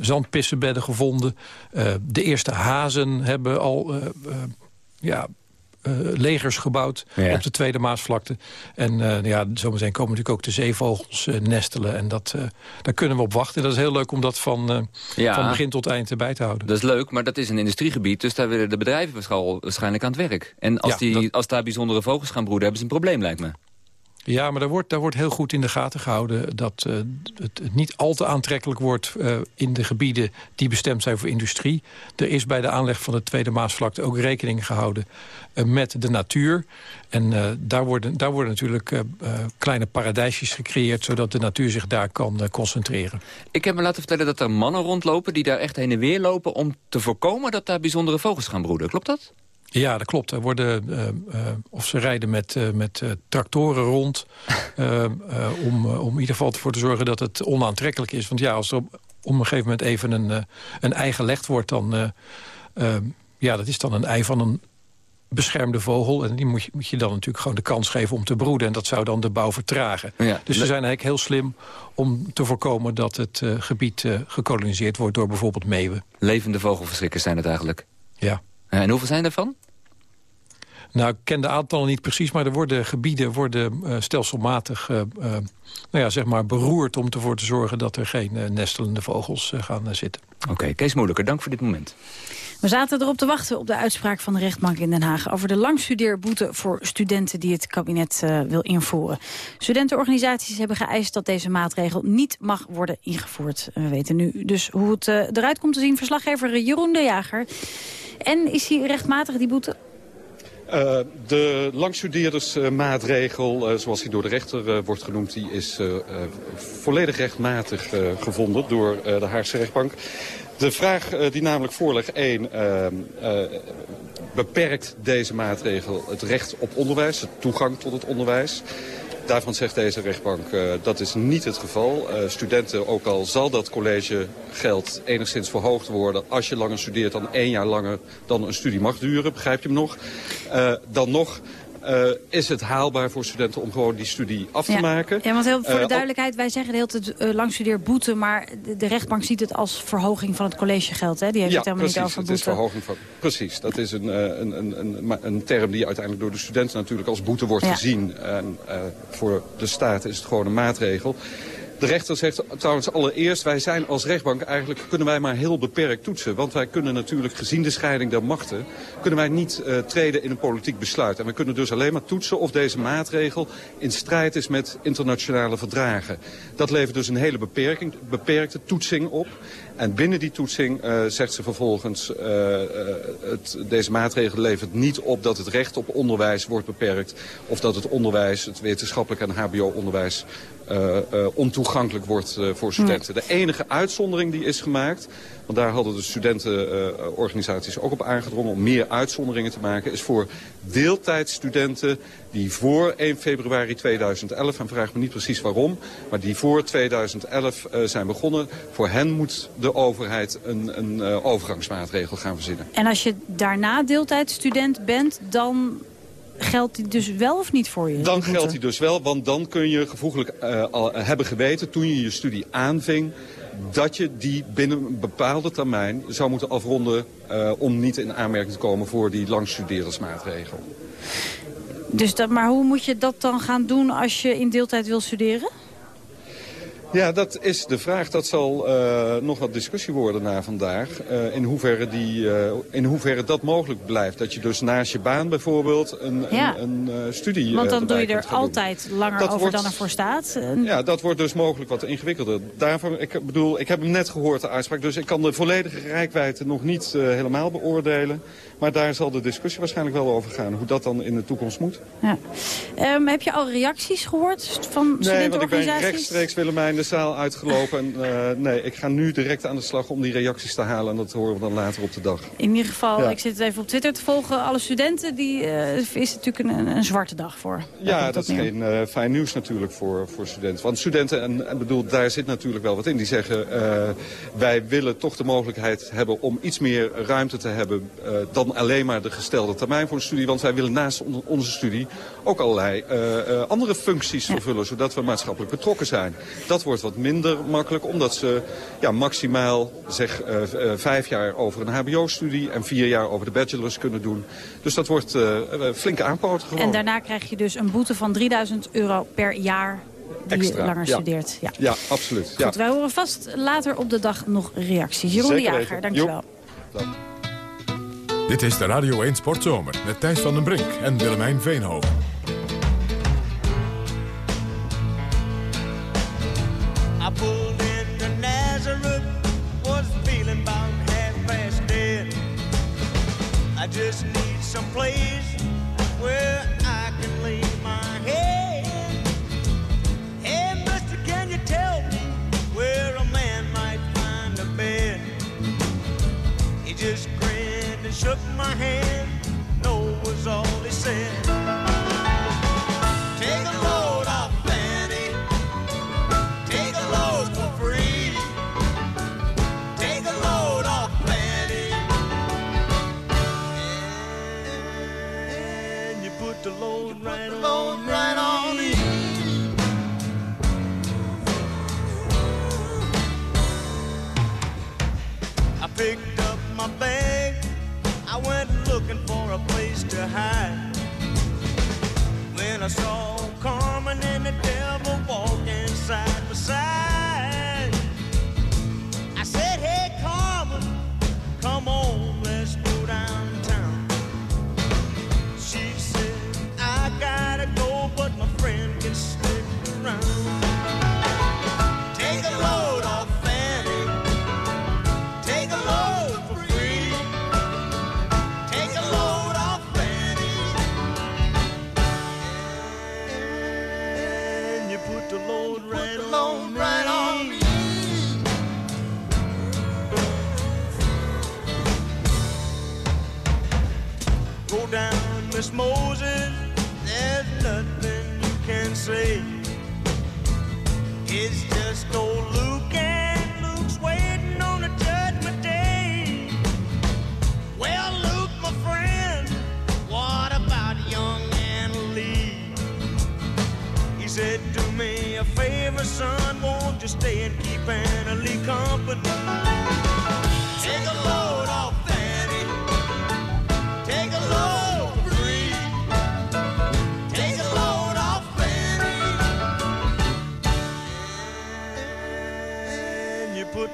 S19: zandpissenbedden gevonden. De eerste hazen hebben al ja, legers gebouwd
S3: Ja.
S19: op de Tweede Maasvlakte. En ja, zometeen komen natuurlijk ook de zeevogels nestelen. En dat, daar kunnen we op wachten. Dat is heel leuk om dat van,
S3: Ja.
S19: van begin tot eind bij te houden.
S3: Dat is leuk, maar dat is een industriegebied. Dus daar willen de bedrijven waarschijnlijk- waarschijnlijk aan het werk. En als,
S19: Ja,
S3: die,
S19: dat-
S3: als daar bijzondere vogels gaan broeden, hebben ze een probleem, lijkt me.
S19: Ja, maar daar wordt, daar wordt heel goed in de gaten gehouden... dat uh, het, niet al te aantrekkelijk wordt uh, in de gebieden die bestemd zijn voor industrie. Er is bij de aanleg van de Tweede Maasvlakte ook rekening gehouden uh, met de natuur. En daar, worden, daar worden natuurlijk kleine paradijsjes gecreëerd... zodat de natuur zich daar kan concentreren.
S3: Ik heb me laten vertellen dat er mannen rondlopen... die daar echt heen en weer lopen om te voorkomen dat daar bijzondere vogels gaan broeden. Klopt dat?
S19: Ja, dat klopt. Er worden, uh, uh, of ze rijden met, uh, met tractoren rond... om, om in ieder geval ervoor te zorgen dat het onaantrekkelijk is. Want ja, als er op, een gegeven moment even een, een ei gelegd wordt... dan ja, dat is dan een ei van een beschermde vogel. En die moet je, moet je dan natuurlijk gewoon de kans geven om te broeden. En dat zou dan de bouw vertragen. Ja, dus ze zijn eigenlijk heel slim om te voorkomen... dat het gebied gekoloniseerd wordt door bijvoorbeeld meeuwen.
S3: Levende vogelverschrikkers zijn het eigenlijk?
S19: Ja.
S3: En hoeveel zijn er van?
S19: Nou, ik ken de aantallen niet precies, maar er worden gebieden worden uh, stelselmatig uh, uh, nou ja, zeg maar beroerd om ervoor te zorgen dat er geen nestelende vogels gaan zitten.
S3: Oké, Kees Moeilijker, dank voor dit moment.
S2: We zaten erop te wachten op de uitspraak van de rechtbank in Den Haag... over de langstudeerboete voor studenten die het kabinet wil invoeren. Studentenorganisaties hebben geëist dat deze maatregel niet mag worden ingevoerd. We weten nu dus hoe het eruit komt te zien. Verslaggever Jeroen de Jager. En is die rechtmatig, die boete?
S20: Uh, de langstudeerdersmaatregel, uh, zoals die door de rechter uh, wordt genoemd... die is volledig rechtmatig gevonden door de Haagse rechtbank. De vraag die namelijk voorleg 1 beperkt deze maatregel het recht op onderwijs... de toegang tot het onderwijs... Daarvan zegt deze rechtbank uh, dat is niet het geval. Uh, studenten, ook al zal dat collegegeld enigszins verhoogd worden... als je langer studeert dan één jaar langer dan een studie mag duren, begrijp je hem nog? Uh, dan nog uh, is het haalbaar voor studenten om gewoon die studie af te
S2: ja.
S20: maken.
S2: Ja, want heel, voor de uh, duidelijkheid, wij zeggen de hele tijd uh, langstudeerboete... maar de, de, rechtbank ziet het als verhoging van het collegegeld. Hè? Die heeft
S20: ja,
S2: het helemaal
S20: precies,
S2: niet over
S20: het is verhoging van, precies, dat is een, een, een, een, een, term die uiteindelijk door de studenten natuurlijk als boete wordt ja. gezien. En voor de staat is het gewoon een maatregel. De rechter zegt trouwens allereerst, wij zijn als rechtbank eigenlijk, kunnen wij maar heel beperkt toetsen. Want wij kunnen natuurlijk, gezien de scheiding der machten, kunnen wij niet uh, treden in een politiek besluit. En we kunnen dus alleen maar toetsen of deze maatregel in strijd is met internationale verdragen. Dat levert dus een hele beperking, beperkte toetsing op. En binnen die toetsing uh, zegt ze vervolgens, uh, het, deze maatregel levert niet op dat het recht op onderwijs wordt beperkt. Of dat het onderwijs, het wetenschappelijk en hbo-onderwijs, uh, uh, ontoegankelijk wordt uh, voor studenten. De enige uitzondering die is gemaakt, want daar hadden de studentenorganisaties ook op aangedrongen om meer uitzonderingen te maken, is voor deeltijdstudenten die voor 1 februari 2011, en vraag me niet precies waarom, maar die voor 2011 zijn begonnen, voor hen moet de overheid een, een overgangsmaatregel gaan verzinnen.
S2: En als je daarna deeltijdstudent bent, dan geldt die dus wel of niet voor je?
S20: Dan geldt die dus wel, want dan kun je gevoeglijk uh, al hebben geweten... toen je je studie aanving dat je die binnen een bepaalde termijn zou moeten afronden... Uh, om niet in aanmerking te komen voor die langstudeerdersmaatregel.
S2: Dus dat, maar hoe moet je dat dan gaan doen als je in deeltijd wil studeren?
S20: Ja, dat is de vraag. Dat zal uh, nog wat discussie worden na vandaag. Uh, in, hoeverre die, uh, in hoeverre dat mogelijk blijft. Dat je dus naast je baan bijvoorbeeld een,
S2: ja.
S20: een, een studie
S2: Want dan doe je er altijd doen. langer
S20: dat
S2: over
S20: wordt,
S2: dan ervoor staat.
S20: Ja, dat wordt dus mogelijk wat ingewikkelder. Daarvoor, ik bedoel, ik heb hem net gehoord, de uitspraak. Dus ik kan de volledige rijkwijde nog niet helemaal beoordelen. Maar daar zal de discussie waarschijnlijk wel over gaan. Hoe dat dan in de toekomst moet.
S2: Ja. Um, heb je al reacties gehoord van
S20: Nee, want ik ben rechtstreeks Willemijn de zaal uitgelopen. En, uh, nee, ik ga nu direct aan de slag om die reacties te halen. En dat horen we dan later op de dag.
S2: In ieder geval, ja. ik zit even op Twitter te volgen. Alle studenten, die uh, is natuurlijk een, een, zwarte dag voor.
S20: Ja, dat is geen uh, fijn nieuws natuurlijk voor, voor studenten. Want studenten, en, en bedoel, daar zit natuurlijk wel wat in. Die zeggen, wij willen toch de mogelijkheid hebben om iets meer ruimte te hebben... dan alleen maar de gestelde termijn voor een studie. Want wij willen naast onze studie ook allerlei andere functies vervullen. Zodat we maatschappelijk betrokken zijn. Dat wordt wat minder makkelijk, omdat ze ja, maximaal zeg, uh, vijf jaar over een hbo-studie en vier jaar over de bachelors kunnen doen. Dus dat wordt flinke gewoon.
S2: En daarna krijg je dus een boete van 3000 euro per jaar die
S20: Extra,
S2: je langer
S20: ja.
S2: studeert. Ja,
S20: ja absoluut.
S2: Goed,
S20: ja.
S2: wij horen vast later op de dag nog reacties. Jeroen de Jager, dankjewel.
S20: Dank.
S8: Dit is de Radio 1 Sportzomer met Thijs van den Brink en Willemijn Veenhoven.
S1: Just need some place my hand. No was all he said. hide when I saw coming in the devil. Miss Moses, there's nothing you can say. It's just old Luke and Luke's waiting on the judgment day. Well, Luke, my friend, what about young Anna Lee? He said, do me a favor, son, won't you stay and keep Anna Lee company?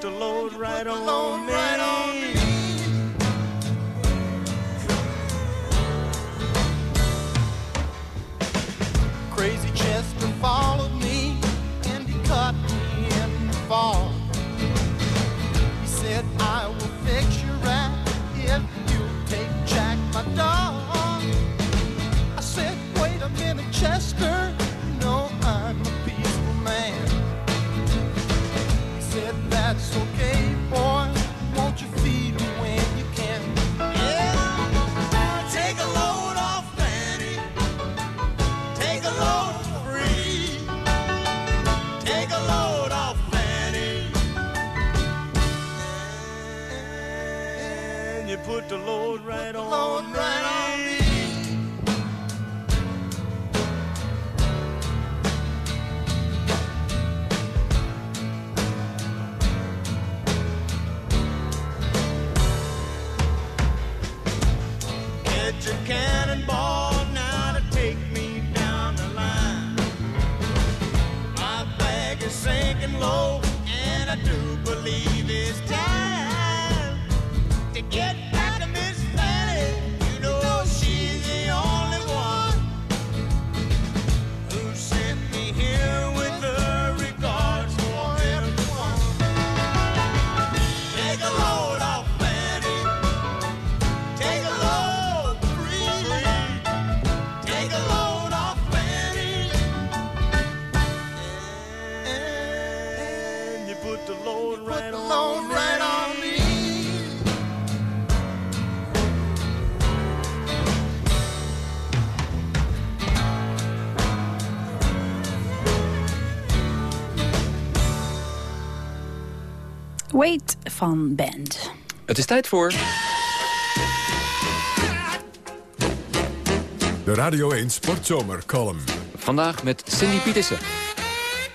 S1: the load right on me.
S2: van Band.
S3: Het is tijd voor...
S8: De Radio 1 Sportzomer column.
S3: Vandaag met Cindy Pietersen.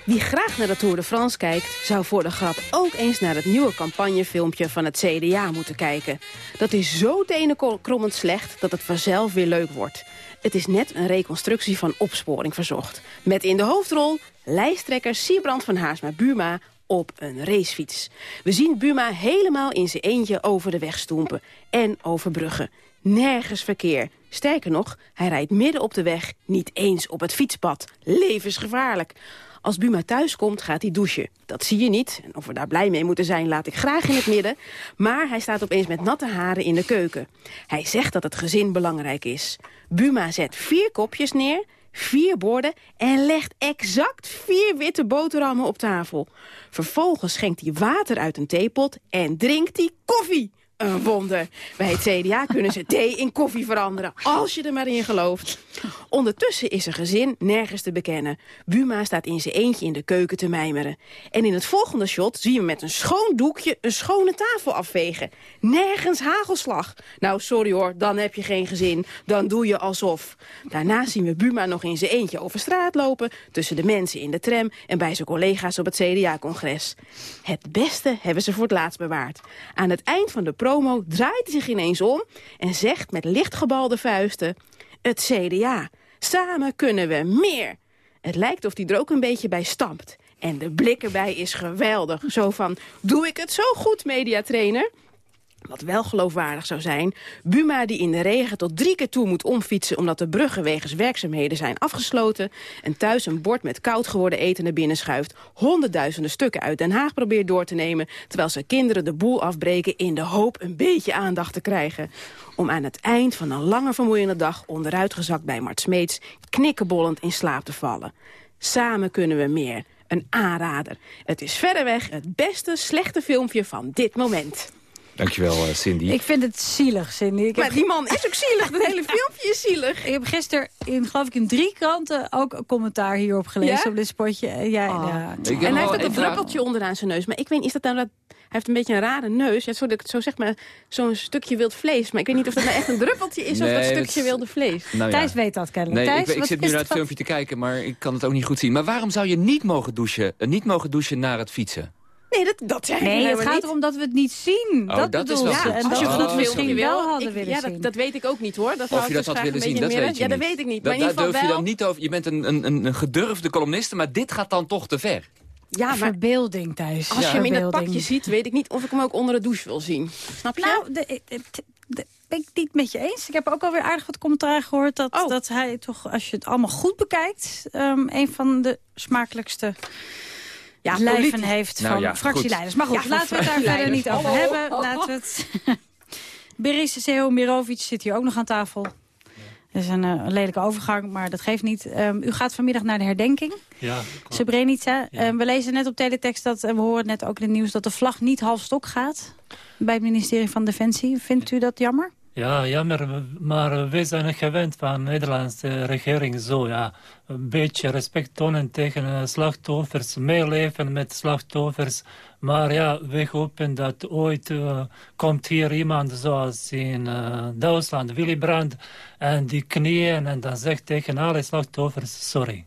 S21: Wie graag naar de Tour de France kijkt, zou voor de grap ook eens naar het nieuwe campagnefilmpje van het CDA moeten kijken. Dat is zo tenenkrommend slecht dat het vanzelf weer leuk wordt. Het is net een reconstructie van Opsporing Verzocht. Met in de hoofdrol lijsttrekker Siebrand van Haarsma-Buma op een racefiets. We zien Buma helemaal in zijn eentje over de weg stoempen en over bruggen. Nergens verkeer. Sterker nog, hij rijdt midden op de weg, niet eens op het fietspad. Levensgevaarlijk. Als Buma thuiskomt, gaat hij douchen. Dat zie je niet. En of we daar blij mee moeten zijn, laat ik graag in het midden. Maar hij staat opeens met natte haren in de keuken. Hij zegt dat het gezin belangrijk is. Buma zet vier kopjes neer vier borden... en legt exact vier witte boterhammen op tafel. Vervolgens schenkt hij water uit een theepot en drinkt hij koffie. Een wonder. Bij het CDA kunnen ze thee in koffie veranderen, als je er maar in gelooft. Ondertussen is een gezin nergens te bekennen. Buma staat in zijn eentje in de keuken te mijmeren. En in het volgende shot zien we met een schoon doekje een schone tafel afvegen. Nergens hagelslag. Nou, sorry hoor, dan heb je geen gezin. Dan doe je alsof. Daarna zien we Buma nog in zijn eentje over straat lopen... tussen de mensen in de tram en bij zijn collega's op het CDA-congres. Het beste hebben ze voor het laatst bewaard. Aan het eind van de promo draait zich ineens om... en zegt met lichtgebalde vuisten... Het CDA. Samen kunnen we meer. Het lijkt of hij er ook een beetje bij stampt. En de blik erbij is geweldig. Zo van, doe ik het zo goed, mediatrainer? Wat wel geloofwaardig zou zijn, Buma die in de regen tot drie keer toe moet omfietsen... omdat de bruggen wegens werkzaamheden zijn afgesloten... en thuis een bord met koud geworden eten naar binnen schuift... honderdduizenden stukken uit Den Haag probeert door te nemen... terwijl zijn kinderen de boel afbreken in de hoop een beetje aandacht te krijgen. Om aan het eind van een lange vermoeiende dag onderuitgezakt bij Mart Smeets... knikkenbollend in slaap te vallen. Samen kunnen we meer. Een aanrader. Het is verreweg het beste slechte filmpje van dit moment.
S3: Dankjewel, eh, Cindy.
S2: Ik vind het zielig, Cindy. Ik
S21: maar
S2: heb...
S21: die man is ook zielig. Het hele filmpje is zielig.
S2: Ik heb gisteren, in, geloof ik, in drie kranten ook een commentaar hierop gelezen
S21: Ja?
S2: op dit spotje. Eh, Ja,
S21: Oh.
S2: ja.
S3: Ik heb
S21: En hij heeft ook een
S3: vraag.
S21: druppeltje onderaan zijn neus. Maar ik weet niet, is dat nou dat... Hij heeft een beetje een rare neus. Ja, zo, zo zeg maar, zo'n stukje wild vlees. Maar ik weet niet of dat nou echt een druppeltje is of
S3: Nee,
S21: dat
S3: dat
S21: stukje wilde vlees.
S3: Nou ja.
S2: Thijs weet dat kennelijk.
S3: Nee,
S2: Thijs,
S3: ik, zit nu naar het
S2: dat?
S3: filmpje te kijken, maar ik kan het ook niet goed zien. Maar waarom zou je niet mogen douchen, eh, niet mogen douchen naar het fietsen?
S21: Nee, dat, dat zijn we
S2: Nee, het gaat erom dat we het niet zien.
S3: Oh,
S2: dat,
S3: dat is wel goed.
S2: En
S21: Als je
S3: Oh,
S21: filmpje
S2: misschien wel hadden
S21: ik-
S2: willen
S21: ja,
S2: zien.
S21: dat, dat weet ik ook niet hoor. Dat
S3: Of je
S21: dus
S3: dat had
S21: graag
S3: willen zien, dat
S21: meer-
S3: weet je
S21: Ja, dat weet ik niet. Maar in
S3: daar
S21: ieder
S3: durf
S21: geval
S3: je dan niet over. Je bent een, een, een, een gedurfde columniste, maar dit gaat dan toch te ver.
S21: Ja, maar
S2: Verbeelding, Thijs.
S21: als je hem in dat
S2: Verbeelding.
S21: pakje ziet, weet ik niet of ik hem ook onder de douche wil zien. Snap je?
S2: Nou, de, de, de- de- ben ik niet met je eens. Ik heb ook alweer aardig wat commentaar gehoord... dat,
S21: Oh.
S2: dat hij toch, als je het allemaal goed bekijkt... ehm, een van de smakelijkste
S21: ja,
S2: lijven
S21: politiek.
S2: heeft
S3: Nou
S2: van
S3: ja,
S2: fractieleiders. Maar goed,
S21: Ja,
S2: laten we het daar verder niet over
S21: fractieleiders.
S2: hebben.
S21: Hallo.
S2: Laten we het... Beris Sehomirovic zit hier ook nog aan tafel. Dat is een eh, lelijke overgang, maar dat geeft niet. Ehm, u gaat vanmiddag naar de herdenking.
S7: Ja,
S2: Srebrenica. Ehm, we lezen net op teletext, dat, en we horen net ook in het nieuws... dat de vlag niet half stok gaat bij het ministerie van Defensie. Vindt u dat jammer?
S7: Ja, jammer, maar wij zijn gewend van de Nederlandse regering zo, ja. Een beetje respect tonen tegen eh, slachtoffers, meeleven met slachtoffers. Maar ja, wij hopen dat ooit eh, komt hier iemand zoals in eh, Duitsland, Willy Brandt, en die knieën en dan zegt tegen alle slachtoffers, sorry.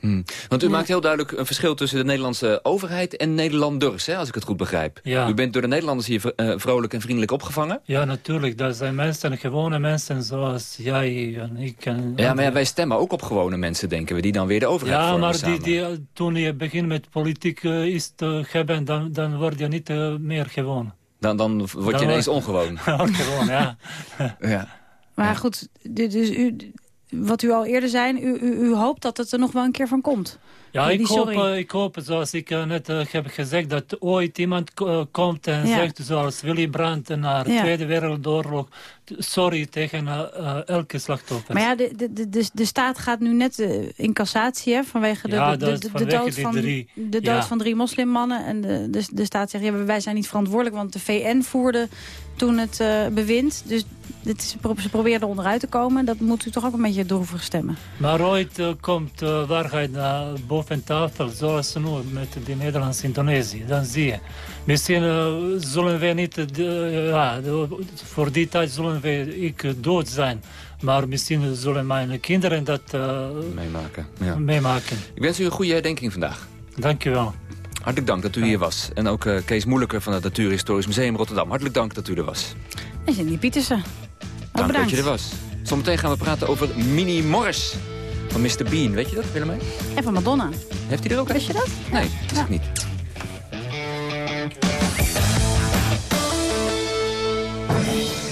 S3: Hmm. Want u maakt heel duidelijk een verschil tussen de Nederlandse overheid en Nederlanders, hè, als ik het goed begrijp.
S7: Ja.
S3: U bent door de Nederlanders hier eh, vrolijk en vriendelijk opgevangen.
S7: Ja, natuurlijk, dat zijn mensen, gewone mensen zoals jij en ik. En
S3: Ja, maar ja, wij stemmen ook op gewone mensen, denken we, die dan weer de overheid
S7: Ja,
S3: vormen
S7: maar die, die, eh, toen je begint met politiek eh, iets te hebben, dan, dan word je niet meer gewoon.
S3: Dan, dan word je
S7: Dan
S3: ineens
S7: word-
S3: ongewoon.
S7: gewoon, ja.
S3: ja.
S2: Maar goed, dit- dus u, wat u al eerder zei, u, u, u hoopt dat het er nog wel een keer van komt.
S7: Ja, ik hoop, eh, ik hoop, zoals ik eh, net eh, heb gezegd, dat ooit iemand komt en
S2: Ja.
S7: zegt, zoals Willy Brandt na de
S2: Ja.
S7: Tweede Wereldoorlog, sorry tegen elke slachtoffer.
S2: Maar ja, de, de, de, de, staat gaat nu net in cassatie hè, vanwege de,
S7: Ja,
S2: de,
S7: dat
S2: de,
S7: is
S2: de
S7: vanwege
S2: dood, van,
S7: drie.
S2: de dood
S7: Ja.
S2: van drie moslimmannen. En de, de, de staat zegt, ja, wij zijn niet verantwoordelijk, want de VN voerde toen het bewind. Dus dit is, ze probeerden onderuit te komen. Dat moet u toch ook een beetje droevig stemmen.
S7: Maar ooit komt waarheid naar boven tafel, zoals nu met de Nederlands-Indonesië. Dan zie je. Misschien eh, zullen we niet, eh, de- ja, voor die tijd zullen we ik eh, dood zijn. Maar misschien zullen mijn kinderen dat eh,
S3: Meemaken. Ja.
S7: meemaken.
S3: Ik wens u een goede herdenking vandaag.
S7: Dank u wel.
S3: Hartelijk dank dat u hier was. En ook eh, Kees Moeilijker van het Natuurhistorisch Museum Rotterdam. Hartelijk dank dat u er was.
S2: En Cindy Pietersen.
S3: Dank
S2: bedankt.
S3: dat je er was. Zometeen gaan we praten over Mini Morris van Mr. Bean. Weet je dat, Willemijn?
S2: En van Madonna.
S3: Heeft hij er ook een?
S2: Wist je dat?
S3: Nee, wist ik niet.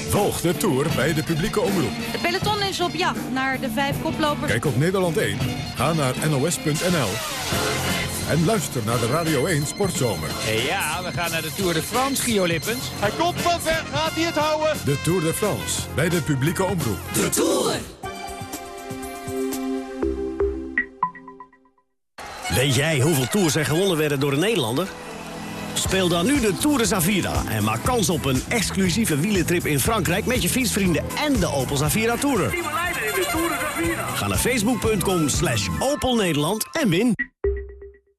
S8: Volg Volg de Tour bij de publieke omroep.
S2: De peloton is op jacht naar de vijf koplopers.
S8: Kijk op Nederland 1. Ga naar nos.nl. En luister naar de Radio 1 Sportzomer.
S22: Ja, we gaan naar de Tour de France, Gio Lippens.
S23: Hij komt van ver, gaat hij het houden?
S8: De Tour de France, bij de publieke omroep.
S23: De Tour!
S24: Weet jij hoeveel tours er gewonnen werden door een Nederlander? Speel dan nu de Tour de Zavira en maak kans op een exclusieve wielentrip in Frankrijk... met je fietsvrienden en de Opel Zavira Tourer. Ga naar facebook.com slash Opel Nederland en win.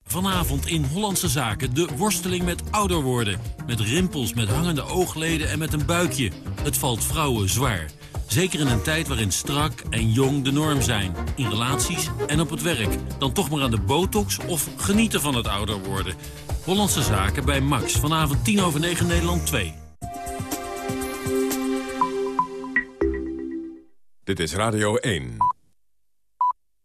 S25: Vanavond in Hollandse Zaken de worsteling met ouder worden. Met rimpels, met hangende oogleden en met een buikje. Het valt vrouwen zwaar. Zeker in een tijd waarin strak en jong de norm zijn. In relaties en op het werk. Dan toch maar aan de botox of genieten van het ouder worden. Hollandse Zaken bij Max. Vanavond 10 over 9 Nederland 2.
S8: Dit is Radio 1.